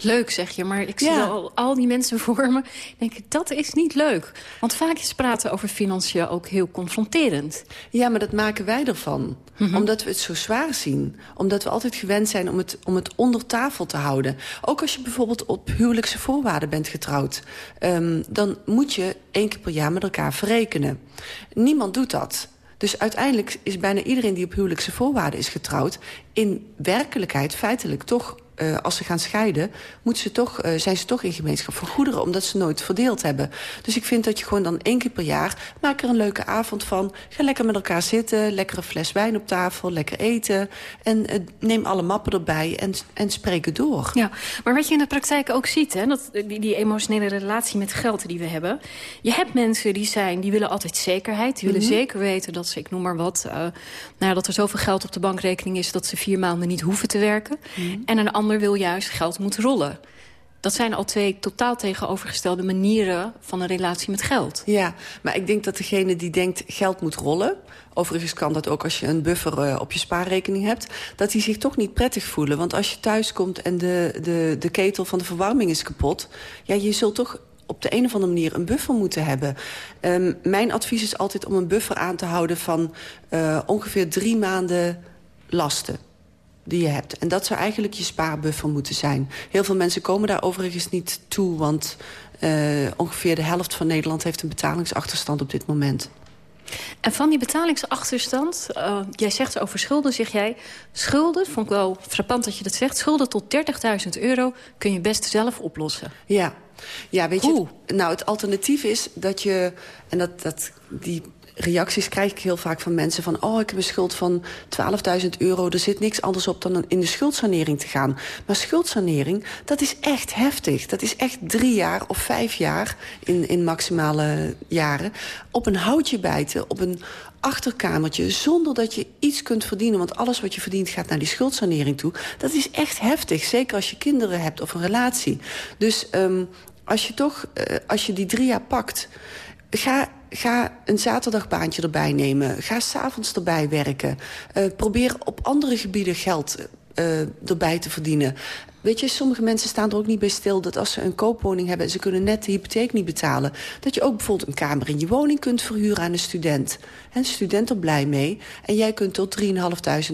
Leuk, zeg je, maar ik zie ja. al, al die mensen voor me. denk ik, dat is niet leuk. Want vaak is praten over financiën ook heel confronterend. Ja, maar dat maken wij ervan. Mm -hmm. Omdat we het zo zwaar zien. Omdat we altijd gewend zijn om het, om het onder tafel te houden. Ook als je bijvoorbeeld op huwelijkse voorwaarden bent getrouwd. Um, dan moet je één keer per jaar met elkaar verrekenen. Niemand doet dat. Dus uiteindelijk is bijna iedereen die op huwelijkse voorwaarden is getrouwd... in werkelijkheid feitelijk toch uh, als ze gaan scheiden, moeten ze toch, uh, zijn ze toch in gemeenschap van goederen... omdat ze nooit verdeeld hebben. Dus ik vind dat je gewoon dan één keer per jaar... maak er een leuke avond van. Ga lekker met elkaar zitten, lekkere fles wijn op tafel, lekker eten. En uh, neem alle mappen erbij en, en spreek het door. Ja, maar wat je in de praktijk ook ziet, hè, dat, die, die emotionele relatie met geld die we hebben... je hebt mensen die, zijn, die willen altijd zekerheid. Die willen mm -hmm. zeker weten dat ze, ik noem maar wat... nou, dat er zoveel geld op de bankrekening is... dat ze vier maanden niet hoeven te werken. Mm -hmm. En een wil juist geld moet rollen. Dat zijn al twee totaal tegenovergestelde manieren van een relatie met geld. Ja, maar ik denk dat degene die denkt geld moet rollen... overigens kan dat ook als je een buffer uh, op je spaarrekening hebt... dat die zich toch niet prettig voelen. Want als je thuis komt en de, de, de ketel van de verwarming is kapot... ja, je zult toch op de een of andere manier een buffer moeten hebben. Um, mijn advies is altijd om een buffer aan te houden van uh, ongeveer drie maanden lasten die je hebt. En dat zou eigenlijk je spaarbuffer moeten zijn. Heel veel mensen komen daar overigens niet toe... want uh, ongeveer de helft van Nederland heeft een betalingsachterstand op dit moment. En van die betalingsachterstand, uh, jij zegt over schulden, zeg jij... schulden, vond ik wel frappant dat je dat zegt... schulden tot 30.000 euro kun je best zelf oplossen. Ja, ja weet Hoe? je... Nou, het alternatief is dat je... en dat, dat, die reacties krijg ik heel vaak van mensen van... oh, ik heb een schuld van 12.000 euro, er zit niks anders op dan in de schuldsanering te gaan. Maar schuldsanering, dat is echt heftig. Dat is echt drie jaar of vijf jaar in, in maximale jaren. Op een houtje bijten, op een achterkamertje... zonder dat je iets kunt verdienen. Want alles wat je verdient gaat naar die schuldsanering toe. Dat is echt heftig, zeker als je kinderen hebt of een relatie. Dus um, als je toch, uh, als je die drie jaar pakt... ga ga een zaterdagbaantje erbij nemen. Ga s'avonds erbij werken. Uh, probeer op andere gebieden geld uh, erbij te verdienen. Weet je, sommige mensen staan er ook niet bij stil... dat als ze een koopwoning hebben en ze kunnen net de hypotheek niet betalen... dat je ook bijvoorbeeld een kamer in je woning kunt verhuren aan een student. En student er blij mee. En jij kunt tot 3.500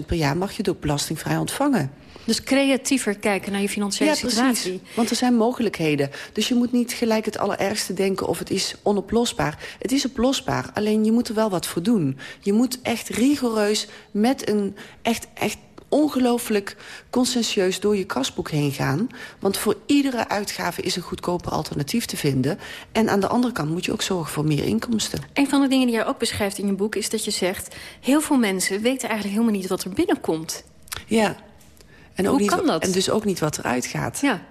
per jaar mag je het ook belastingvrij ontvangen. Dus creatiever kijken naar je financiële ja, situatie. Precies. Want er zijn mogelijkheden. Dus je moet niet gelijk het allerergste denken of het is onoplosbaar. Het is oplosbaar, alleen je moet er wel wat voor doen. Je moet echt rigoureus met een echt, echt ongelooflijk conscientieus door je kasboek heen gaan. Want voor iedere uitgave is een goedkoper alternatief te vinden. En aan de andere kant moet je ook zorgen voor meer inkomsten. Een van de dingen die jij ook beschrijft in je boek is dat je zegt... heel veel mensen weten eigenlijk helemaal niet wat er binnenkomt. Ja, en Hoe kan dat? En dus ook niet wat eruit gaat. Ja.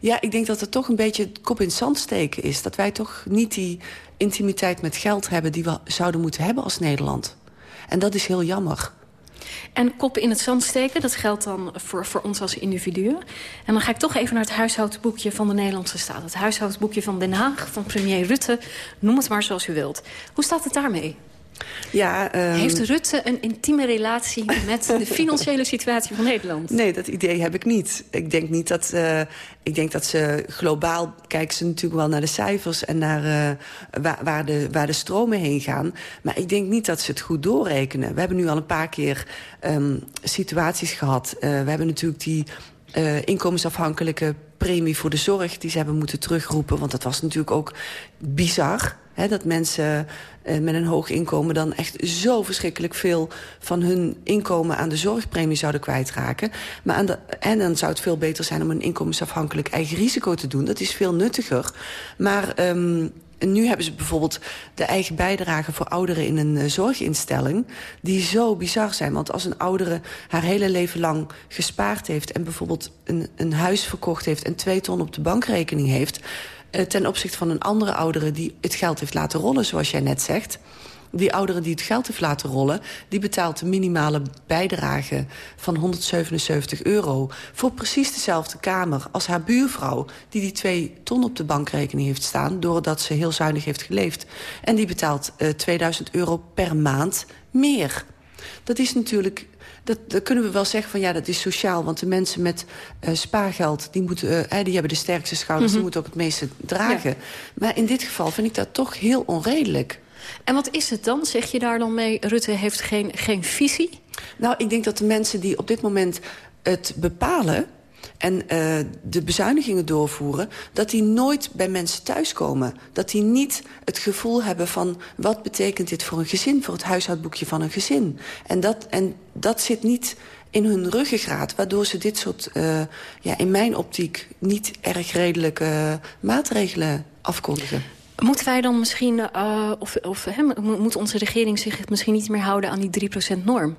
Ja, ik denk dat het toch een beetje kop in het zand steken is. Dat wij toch niet die intimiteit met geld hebben... die we zouden moeten hebben als Nederland. En dat is heel jammer. En kop in het zand steken, dat geldt dan voor, voor ons als individuen. En dan ga ik toch even naar het huishoudboekje van de Nederlandse staat. Het huishoudboekje van Den Haag, van premier Rutte. Noem het maar zoals u wilt. Hoe staat het daarmee? Ja, um... Heeft Rutte een intieme relatie met de financiële situatie van Nederland? Nee, dat idee heb ik niet. Ik denk niet dat... Uh, ik denk dat ze globaal kijken ze natuurlijk wel naar de cijfers... en naar uh, waar, waar, de, waar de stromen heen gaan. Maar ik denk niet dat ze het goed doorrekenen. We hebben nu al een paar keer um, situaties gehad. Uh, we hebben natuurlijk die uh, inkomensafhankelijke premie voor de zorg... die ze hebben moeten terugroepen. Want dat was natuurlijk ook bizar. Dat mensen uh, met een hoog inkomen dan echt zo verschrikkelijk veel... van hun inkomen aan de zorgpremie zouden kwijtraken. Maar en dan zou het veel beter zijn om een inkomensafhankelijk eigen risico te doen. Dat is veel nuttiger. Maar... En nu hebben ze bijvoorbeeld de eigen bijdrage voor ouderen in een uh, zorginstelling... die zo bizar zijn. Want als een oudere haar hele leven lang gespaard heeft... en bijvoorbeeld een, een huis verkocht heeft en twee ton op de bankrekening heeft... Uh, ten opzichte van een andere oudere die het geld heeft laten rollen, zoals jij net zegt die oudere die het geld heeft laten rollen... die betaalt de minimale bijdrage van 177 euro... voor precies dezelfde kamer als haar buurvrouw... die die twee ton op de bankrekening heeft staan... doordat ze heel zuinig heeft geleefd. En die betaalt uh, 2000 euro per maand meer. Dat is natuurlijk dat, dat, kunnen we wel zeggen van ja, dat is sociaal. Want de mensen met uh, spaargeld, die, moeten, uh, die hebben de sterkste schouders... Mm -hmm. die moeten ook het meeste dragen. Ja. Maar in dit geval vind ik dat toch heel onredelijk. En wat is het dan? Zeg je daar dan mee, Rutte heeft geen, geen visie? Nou, ik denk dat de mensen die op dit moment het bepalen en uh, de bezuinigingen doorvoeren... dat die nooit bij mensen thuiskomen. Dat die niet het gevoel hebben van... wat betekent dit voor een gezin, voor het huishoudboekje van een gezin. En dat, en dat zit niet in hun ruggengraat... waardoor ze dit soort, uh, ja, in mijn optiek... niet erg redelijke uh, maatregelen afkondigen. Moeten wij dan misschien, of, of hè, moet onze regering zich misschien niet meer houden aan die 3%-norm?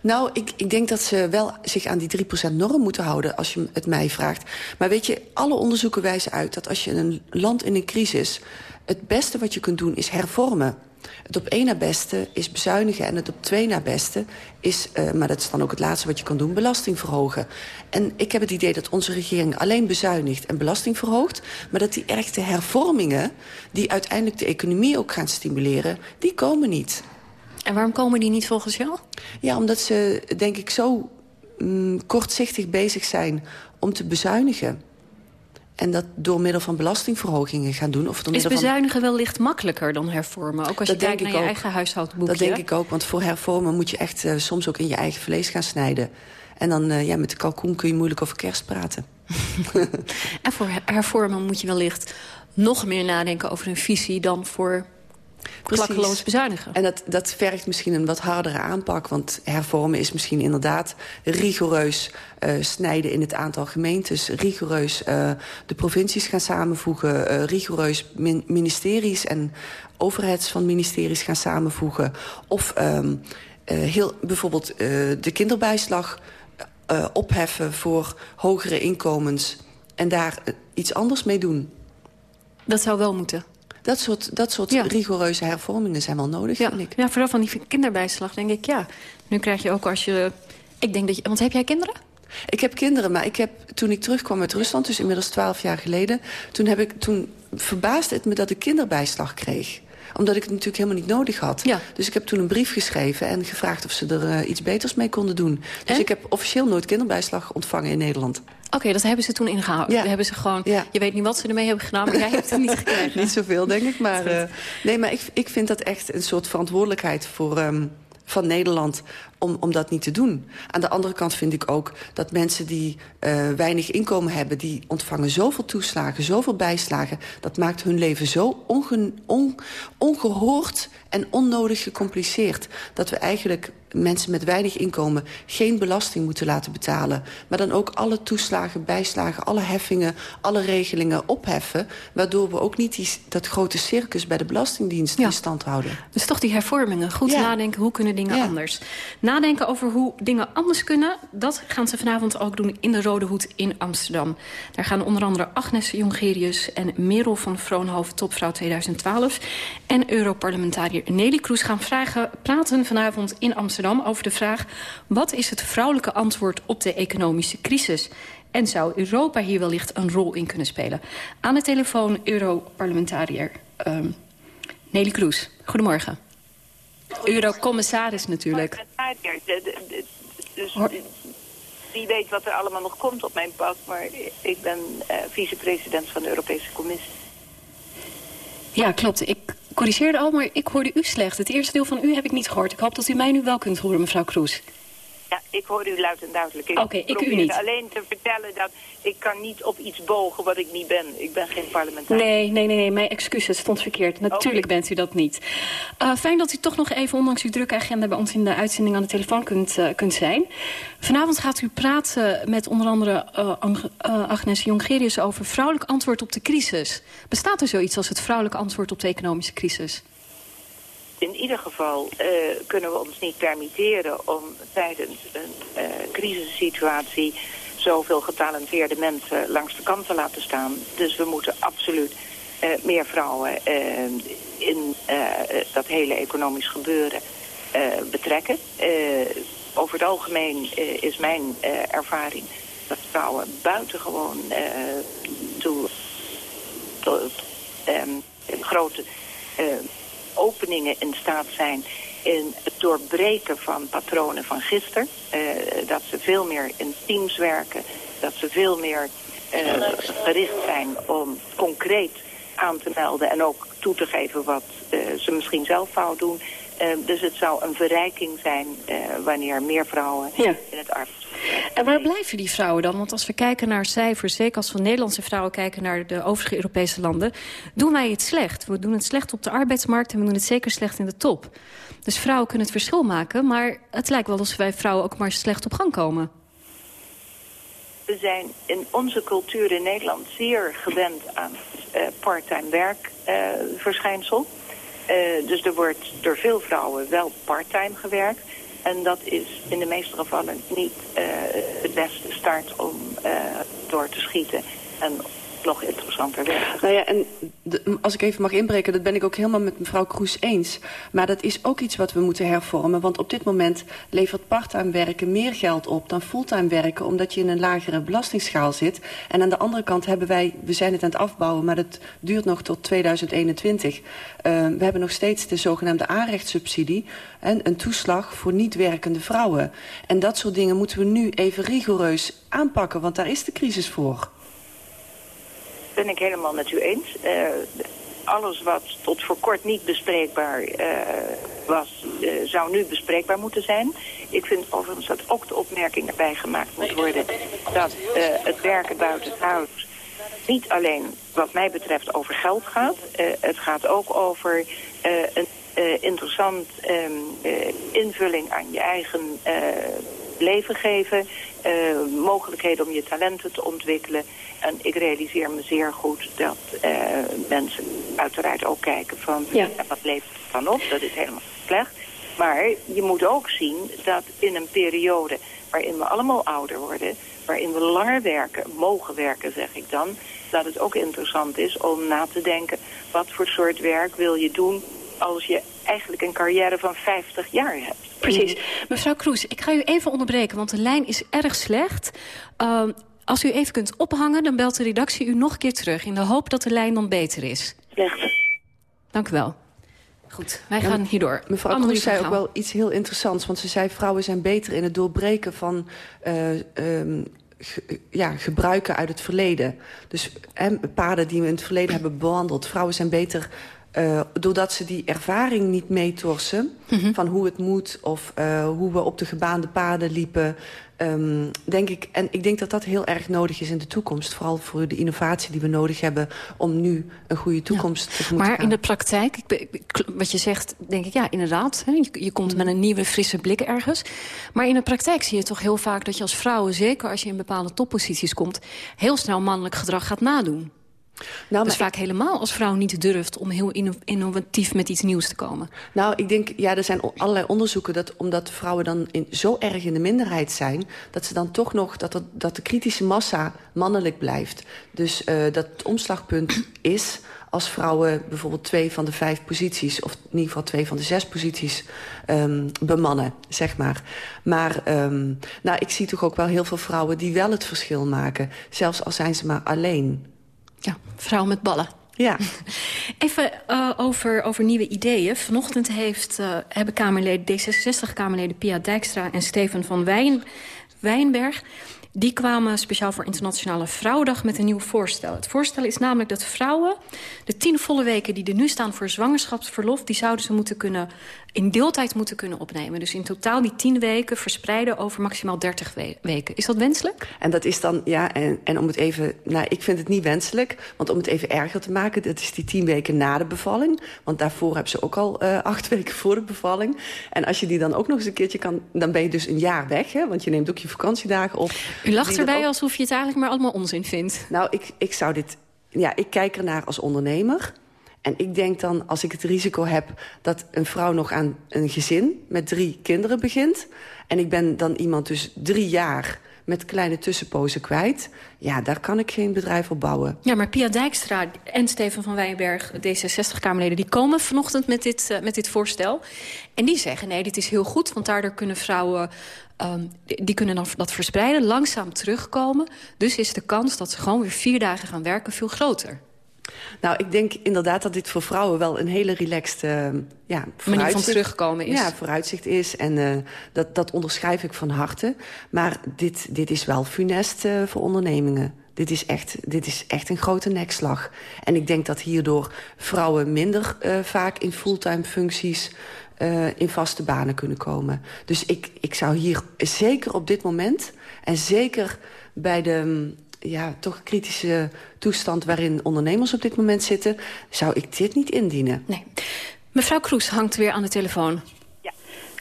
Nou, ik, ik denk dat ze wel zich aan die 3% norm moeten houden... als je het mij vraagt. Maar weet je, alle onderzoeken wijzen uit dat als je een land in een crisis... het beste wat je kunt doen is hervormen. Het op één na beste is bezuinigen en het op twee na beste is, uh, maar dat is dan ook het laatste wat je kan doen, belasting verhogen. En ik heb het idee dat onze regering alleen bezuinigt en belasting verhoogt, maar dat die echte hervormingen, die uiteindelijk de economie ook gaan stimuleren, die komen niet. En waarom komen die niet volgens jou? Ja, omdat ze, denk ik, zo mm, kortzichtig bezig zijn om te bezuinigen. En dat door middel van belastingverhogingen gaan doen. Of door is bezuinigen van... wellicht makkelijker dan hervormen? Ook als dat je kijkt naar je ook. eigen huishoudboekje. Dat denk ik ook, want voor hervormen moet je echt uh, soms ook in je eigen vlees gaan snijden. En dan uh, ja, met de kalkoen kun je moeilijk over kerst praten. en voor hervormen moet je wellicht nog meer nadenken over een visie dan voor klakkeloos bezuinigen. En dat, dat vergt misschien een wat hardere aanpak. Want hervormen is misschien inderdaad rigoureus uh, snijden in het aantal gemeentes. Rigoureus uh, de provincies gaan samenvoegen. Uh, rigoureus min ministeries en overheids van ministeries gaan samenvoegen. Of um, heel, bijvoorbeeld de kinderbijslag opheffen voor hogere inkomens. En daar iets anders mee doen. Dat zou wel moeten. Dat soort, dat soort ja. rigoureuze hervormingen zijn wel nodig, ja. vind ik. Ja, vooral van die kinderbijslag denk ik, ja. Nu krijg je ook als je... Ik denk dat je... Want heb jij kinderen? Ik heb kinderen, maar ik heb, toen ik terugkwam uit Rusland... dus inmiddels twaalf jaar geleden... toen, heb ik, toen verbaasde het me dat ik kinderbijslag kreeg omdat ik het natuurlijk helemaal niet nodig had. Ja. Dus ik heb toen een brief geschreven en gevraagd of ze er uh, iets beters mee konden doen. Dus en? ik heb officieel nooit kinderbijslag ontvangen in Nederland. Oké, okay, dat hebben ze toen ingehouden. Ja. Hebben ze gewoon, ja. Je weet niet wat ze ermee hebben gedaan, maar jij hebt het niet gekregen. niet zoveel, denk ik. Maar, uh, nee, maar ik, ik vind dat echt een soort verantwoordelijkheid voor... Um, van Nederland om, om dat niet te doen. Aan de andere kant vind ik ook dat mensen die uh, weinig inkomen hebben... die ontvangen zoveel toeslagen, zoveel bijslagen... dat maakt hun leven zo onge, on, ongehoord en onnodig gecompliceerd... dat we eigenlijk mensen met weinig inkomen geen belasting moeten laten betalen. Maar dan ook alle toeslagen, bijslagen, alle heffingen, alle regelingen opheffen. Waardoor we ook niet die, dat grote circus bij de Belastingdienst ja. in stand houden. Dus toch die hervormingen. Goed ja. nadenken, hoe kunnen dingen ja. anders? Nadenken over hoe dingen anders kunnen, dat gaan ze vanavond ook doen in de Rode Hoed in Amsterdam. Daar gaan onder andere Agnes Jongerius en Merel van Vroonhoven, topvrouw 2012... en Europarlementariër Nelly Kroes gaan vragen, praten vanavond in Amsterdam over de vraag... wat is het vrouwelijke antwoord op de economische crisis? En zou Europa hier wellicht een rol in kunnen spelen? Aan de telefoon Europarlementariër um, Nelly Kroes. Goedemorgen. Eurocommissaris natuurlijk. Dus wie weet wat er allemaal nog komt op mijn pad. Maar ik ben uh, vicepresident van de Europese Commissie. Ja, klopt. Ik corrigeerde al, maar ik hoorde u slecht. Het eerste deel van u heb ik niet gehoord. Ik hoop dat u mij nu wel kunt horen, mevrouw Kroes. Ja, ik hoor u luid en duidelijk. Oké, ik u probeerde niet. alleen te vertellen dat ik kan niet op iets bogen wat ik niet ben. Ik ben geen parlementariër. Nee, nee, nee, nee, mijn excuses, het stond verkeerd. Natuurlijk bent u dat niet. Uh, fijn dat u toch nog even, ondanks uw drukke agenda... bij ons in de uitzending aan de telefoon kunt, uh, kunt zijn. Vanavond gaat u praten met onder andere uh, Agnes Jongerius... over vrouwelijk antwoord op de crisis. Bestaat er zoiets als het vrouwelijk antwoord op de economische crisis? In ieder geval uh, kunnen we ons niet permitteren om tijdens een uh, crisissituatie zoveel getalenteerde mensen langs de kant te laten staan. Dus we moeten absoluut uh, meer vrouwen in dat hele economisch gebeuren betrekken. over het algemeen is mijn ervaring dat vrouwen buitengewoon toe, tot um, grote openingen in staat zijn in het doorbreken van patronen van gisteren. Uh, dat ze veel meer in teams werken. Dat ze veel meer uh, gericht zijn om concreet aan te melden en ook toe te geven wat uh, ze misschien zelf fout doen. dus het zou een verrijking zijn wanneer meer vrouwen ja. in het arts. En waar blijven die vrouwen dan? Want als we kijken naar cijfers, zeker als we Nederlandse vrouwen kijken naar de overige Europese landen, doen wij het slecht. We doen het slecht op de arbeidsmarkt en we doen het zeker slecht in de top. Dus vrouwen kunnen het verschil maken, maar het lijkt wel alsof wij vrouwen ook maar slecht op gang komen. We zijn in onze cultuur in Nederland zeer gewend aan uh, parttime werkverschijnsel. Uh, dus er wordt door veel vrouwen wel parttime gewerkt. En dat is in de meeste gevallen niet uh, de beste start om uh, door te schieten. En nog interessanter. Nou ja, en als ik even mag inbreken, dat ben ik ook helemaal met mevrouw Kroes eens. Maar dat is ook iets wat we moeten hervormen. Want op dit moment levert parttime werken meer geld op dan fulltime werken... omdat je in een lagere belastingsschaal zit. En aan de andere kant hebben wij, we zijn het aan het afbouwen... maar dat duurt nog tot 2021. Uh, we hebben nog steeds de zogenaamde aanrechtssubsidie... en een toeslag voor niet werkende vrouwen. En dat soort dingen moeten we nu even rigoureus aanpakken... want daar is de crisis voor ben ik helemaal met u eens. Uh, alles wat tot voor kort niet bespreekbaar uh, was, uh, zou nu bespreekbaar moeten zijn. Ik vind overigens dat ook de opmerking erbij gemaakt moet worden... dat het werken buiten huis niet alleen wat mij betreft over geld gaat. het gaat ook over een interessant um, invulling aan je eigen leven geven... mogelijkheden om je talenten te ontwikkelen... En ik realiseer me zeer goed dat uh, mensen uiteraard ook kijken van... Ja. wat levert het dan op? Dat is helemaal slecht. Maar je moet ook zien dat in een periode waarin we allemaal ouder worden... waarin we langer werken, mogen werken zeg ik dan... dat het ook interessant is om na te denken... wat voor soort werk wil je doen als je eigenlijk een carrière van 50 jaar hebt. Precies. Mevrouw Kroes, ik ga u even onderbreken, want de lijn is erg slecht. Uh, als u even kunt ophangen, dan belt de redactie u nog een keer terug... in de hoop dat de lijn dan beter is. Slecht. Dank u wel. Goed, wij gaan hierdoor. Mevrouw Kroes zei ook wel iets heel interessants. Want ze zei, vrouwen zijn beter in het doorbreken van... Uh, um, ge, ja, gebruiken uit het verleden. Dus hè, paden die we in het verleden hebben behandeld. Vrouwen zijn beter uh, doordat ze die ervaring niet meetorsen... Mm -hmm. van hoe het moet of uh, hoe we op de gebaande paden liepen... Um, denk ik, en ik denk dat dat heel erg nodig is in de toekomst. Vooral voor de innovatie die we nodig hebben om nu een goede toekomst ja. te gaan. Maar in de praktijk, ik, wat je zegt, denk ik, ja, inderdaad. Hè, je, je komt met een nieuwe, frisse blik ergens. Maar in de praktijk zie je toch heel vaak dat je als vrouw... zeker als je in bepaalde topposities komt... heel snel mannelijk gedrag gaat nadoen. Nou, dus vaak ik... helemaal als vrouw niet durft om heel innovatief met iets nieuws te komen. Nou, ik denk, ja, er zijn allerlei onderzoeken dat omdat vrouwen dan in, zo erg in de minderheid zijn... dat ze dan toch nog, dat, dat de kritische massa mannelijk blijft. Dus uh, dat het omslagpunt is als vrouwen bijvoorbeeld twee van de vijf posities... of in ieder geval twee van de zes posities um, bemannen, zeg maar. Maar um, nou, ik zie toch ook wel heel veel vrouwen die wel het verschil maken. Zelfs al zijn ze maar alleen. Ja, vrouw met ballen. Ja. Even uh, over, over nieuwe ideeën. Vanochtend heeft, uh, hebben Kamerleden, D66-Kamerleden Pia Dijkstra en Steven van Wijn, Wijnberg... Die kwamen speciaal voor Internationale Vrouwendag met een nieuw voorstel. Het voorstel is namelijk dat vrouwen de tien volle weken die er nu staan voor zwangerschapsverlof... die zouden ze moeten kunnen, in deeltijd moeten kunnen opnemen. Dus in totaal die tien weken verspreiden over maximaal 30 weken. Is dat wenselijk? En dat is dan, ja, en, en om het even... Nou, ik vind het niet wenselijk, want om het even erger te maken... dat is die tien weken na de bevalling. Want daarvoor hebben ze ook al uh, acht weken voor de bevalling. En als je die dan ook nog eens een keertje kan... dan ben je dus een jaar weg, hè, want je neemt ook je vakantiedagen op. U lacht erbij ook... alsof je het eigenlijk maar allemaal onzin vindt. Nou, ik, ik zou dit... Ja, ik kijk ernaar als ondernemer... En ik denk dan, als ik het risico heb dat een vrouw nog aan een gezin met drie kinderen begint... en ik ben dan iemand dus drie jaar met kleine tussenpozen kwijt... ja, daar kan ik geen bedrijf op bouwen. Ja, maar Pia Dijkstra en Steven van Wijnberg, D66-Kamerleden... die komen vanochtend met dit, uh, met dit voorstel. En die zeggen, nee, dit is heel goed... want daardoor kunnen vrouwen um, die kunnen dan dat verspreiden, langzaam terugkomen. Dus is de kans dat ze gewoon weer vier dagen gaan werken veel groter. Nou, ik denk inderdaad dat dit voor vrouwen wel een hele relaxed uh, ja, manier van terugkomen is. Ja, vooruitzicht is. En uh, dat, dat onderschrijf ik van harte. Maar dit, dit is wel funest uh, voor ondernemingen. Dit is, echt, dit is echt een grote nekslag. En ik denk dat hierdoor vrouwen minder vaak in fulltime functies... In vaste banen kunnen komen. Dus ik, ik zou hier zeker op dit moment... en zeker bij de ja, toch kritische toestand waarin ondernemers op dit moment zitten... zou ik dit niet indienen. Nee. Mevrouw Kroes hangt weer aan de telefoon. Ja.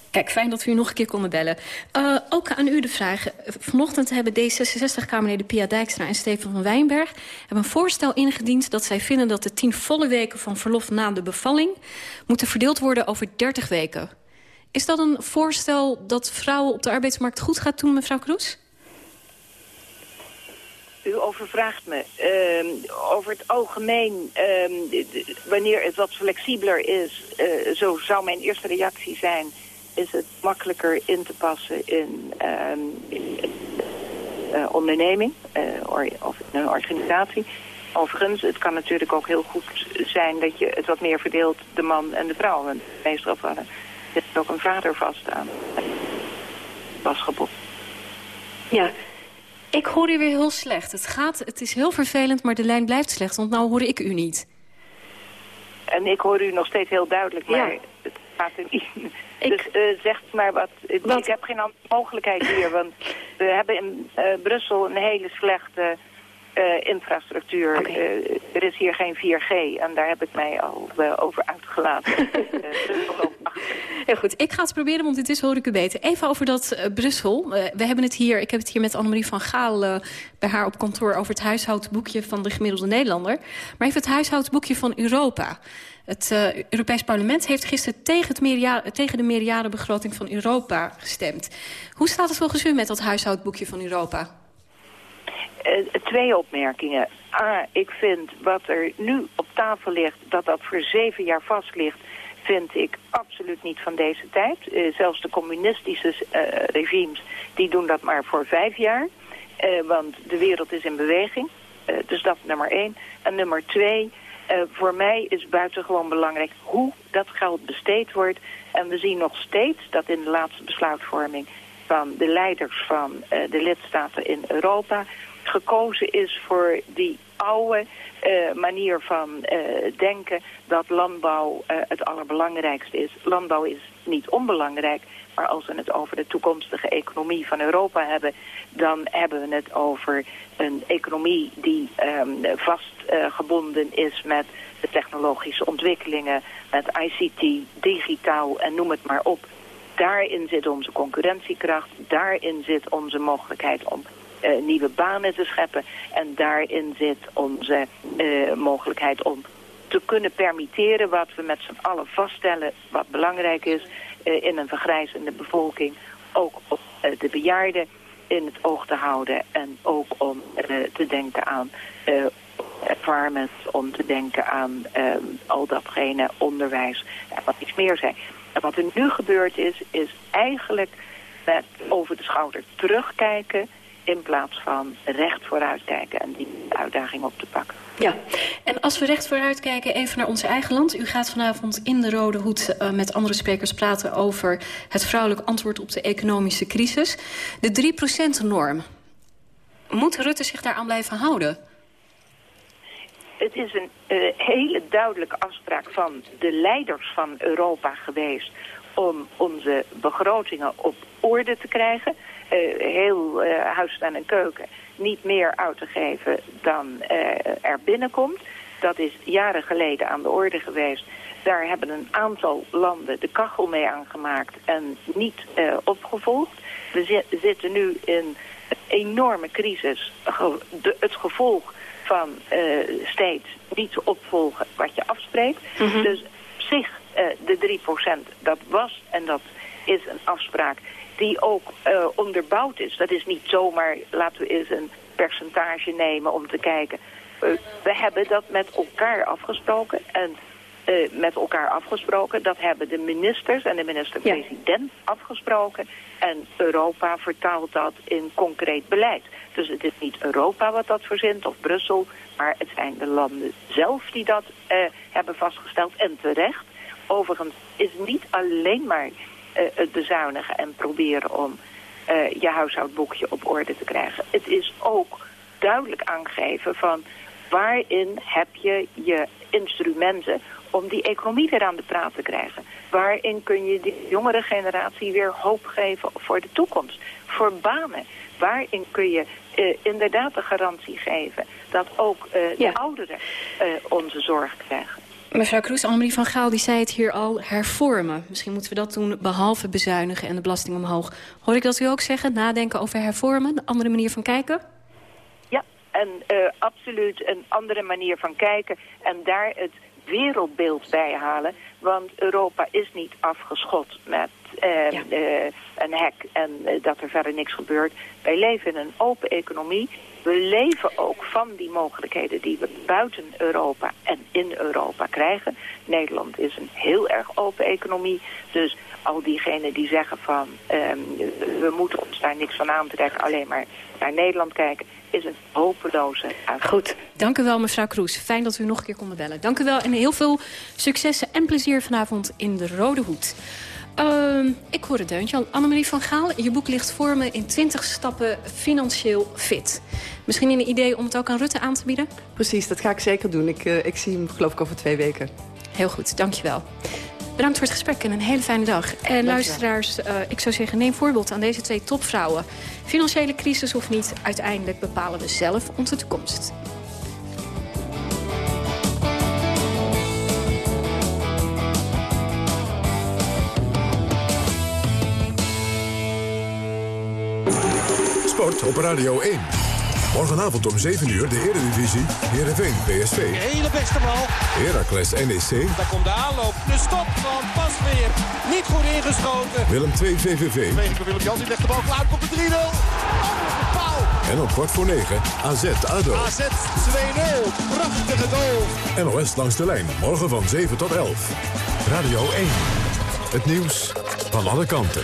Kijk, fijn dat we u nog een keer konden bellen. Uh, ook aan u de vraag. Vanochtend hebben D66-Kamerleden Pia Dijkstra en Steven van Wijnberg... hebben een voorstel ingediend dat zij vinden dat de tien volle weken van verlof na de bevalling... moeten verdeeld worden over 30 weken. Is dat een voorstel dat vrouwen op de arbeidsmarkt goed gaat doen, mevrouw Kroes? U overvraagt me. Uh, over het algemeen, uh, wanneer het wat flexibeler is... Uh, zo zou mijn eerste reactie zijn... is het makkelijker in te passen in, in uh, onderneming or, of in een organisatie. Overigens, het kan natuurlijk ook heel goed zijn... dat je het wat meer verdeelt, de man en de vrouw. Want meestal hadden zit ook een vader vast aan. Was geboren. Ja, ik hoor u weer heel slecht. Het, gaat, het is heel vervelend, maar de lijn blijft slecht. Want nou hoor ik u niet. En ik hoor u nog steeds heel duidelijk, maar ja. het gaat er niet. Ik... Dus uh, zeg maar wat. wat. Ik heb geen andere mogelijkheid hier, want we hebben in uh, Brussel een hele slechte uh, infrastructuur. Okay. Uh, er is hier geen 4G en daar heb ik mij al uh, over uitgelaten. Heel goed, ik ga het proberen, want dit is hoor ik u beter. Even over dat Brussel. we hebben het hier, ik heb het hier met Annemarie van Gaal bij haar op kantoor... over het huishoudboekje van de gemiddelde Nederlander. Maar even het huishoudboekje van Europa. Het Europees Parlement heeft gisteren tegen, het meerjaren, tegen de meerjarenbegroting van Europa gestemd. Hoe staat het volgens u met dat huishoudboekje van Europa? Uh, twee opmerkingen. A, ik vind wat er nu op tafel ligt, dat dat voor zeven jaar vast ligt, vind ik absoluut niet van deze tijd. Uh, zelfs de communistische uh, regimes, die doen dat maar voor vijf jaar. want de wereld is in beweging. dus dat nummer één. En nummer twee, voor mij is buitengewoon belangrijk hoe dat geld besteed wordt. En we zien nog steeds dat in de laatste besluitvorming van de leiders van de lidstaten in Europa gekozen is voor die oude uh, manier van uh, denken dat landbouw uh, het allerbelangrijkste is. Landbouw is niet onbelangrijk, maar als we het over de toekomstige economie van Europa hebben, dan hebben we het over een economie die um, vastgebonden is met de technologische ontwikkelingen, met ICT, digitaal en noem het maar op. Daarin zit onze concurrentiekracht, daarin zit onze mogelijkheid om nieuwe banen te scheppen. En daarin zit onze uh, mogelijkheid om te kunnen permitteren wat we met z'n allen vaststellen wat belangrijk is uh, in een vergrijzende bevolking. Ook op de bejaarden in het oog te houden en ook om te denken aan environment, om te denken aan al datgene onderwijs wat iets meer zijn. En wat er nu gebeurd is, is eigenlijk met over de schouder terugkijken in plaats van recht vooruit kijken en die uitdaging op te pakken. Ja, en als we recht vooruit kijken even naar ons eigen land. U gaat vanavond in de Rode Hoed uh, met andere sprekers praten over het vrouwelijk antwoord op de economische crisis. De 3%-norm. Moet Rutte zich daaraan blijven houden? Het is een uh, hele duidelijke afspraak van de leiders van Europa geweest... om onze begrotingen op orde te krijgen. Uh, heel uh, huis en keuken niet meer uit te geven dan er binnenkomt. Dat is jaren geleden aan de orde geweest. Daar hebben een aantal landen de kachel mee aangemaakt en niet opgevolgd. We zitten nu in een enorme crisis. het gevolg van uh, steeds niet opvolgen wat je afspreekt. Mhm. Dus op zich, uh, de 3% dat was en dat is een afspraak die ook uh, onderbouwd is. Dat is niet zomaar, laten we eens een percentage nemen om te kijken. we hebben dat met elkaar afgesproken en uh, met elkaar afgesproken. Dat hebben de ministers en de minister-president afgesproken. En Europa vertaalt dat in concreet beleid. Dus het is niet Europa wat dat verzint of Brussel, maar het zijn de landen zelf die dat hebben vastgesteld. En terecht. Overigens is niet alleen maar het bezuinigen en proberen om je huishoudboekje op orde te krijgen. Het is ook duidelijk aangeven van waarin heb je je instrumenten om die economie weer aan de praat te krijgen. Waarin kun je de jongere generatie weer hoop geven voor de toekomst, voor banen. Waarin kun je uh, inderdaad de garantie geven dat ook uh, de ouderen uh, onze zorg krijgen. Mevrouw Kroes, Annemarie van Gaal die zei het hier al, hervormen. Misschien moeten we dat doen behalve bezuinigen en de belasting omhoog. Hoor ik dat u ook zeggen, nadenken over hervormen, een andere manier van kijken? Ja, en absoluut een andere manier van kijken. En daar het wereldbeeld bijhalen. Want Europa is niet afgeschot met uh, uh, een hek en dat er verder niks gebeurt. Wij leven in een open economie. We leven ook van die mogelijkheden die we buiten Europa en in Europa krijgen. Nederland is een heel erg open economie. Dus al diegenen die zeggen van um, we moeten ons daar niks van aantrekken, alleen maar naar Nederland kijken is een hopeloze uitdaging. Goed, dank u wel mevrouw Kroes. Fijn dat u nog een keer kon bellen. Dank u wel en heel veel successen en plezier vanavond in de Rode Hoed. Uh, ik hoor het deuntje al. Annemarie van Gaal, je boek ligt voor me in 20 stappen financieel fit. Misschien een idee om het ook aan Rutte aan te bieden? Precies, dat ga ik zeker doen. Ik, uh, ik zie hem geloof ik over twee weken. Heel goed, dankjewel. Bedankt voor het gesprek en een hele fijne dag. En luisteraars, uh, ik zou zeggen, neem voorbeeld aan deze twee topvrouwen. Financiële crisis of niet, uiteindelijk bepalen we zelf onze toekomst. Sport op Radio 1. Morgenavond om 7 uur de Eredivisie. Heerenveen PSV. Hele beste bal. Heracles NEC. Daar komt de aanloop. De stop van Pasveer. Niet goed ingeschoten. Willem 2 VVV. Willem Jans. Die legt de bal klaar. Komt de 3-0. Oh, paal. En om kwart voor 9 AZ ADO. AZ 2-0. Prachtige goal. NOS langs de lijn. Morgen van 7 tot 11. Radio 1. Het nieuws van alle kanten.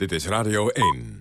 Dit is Radio 1.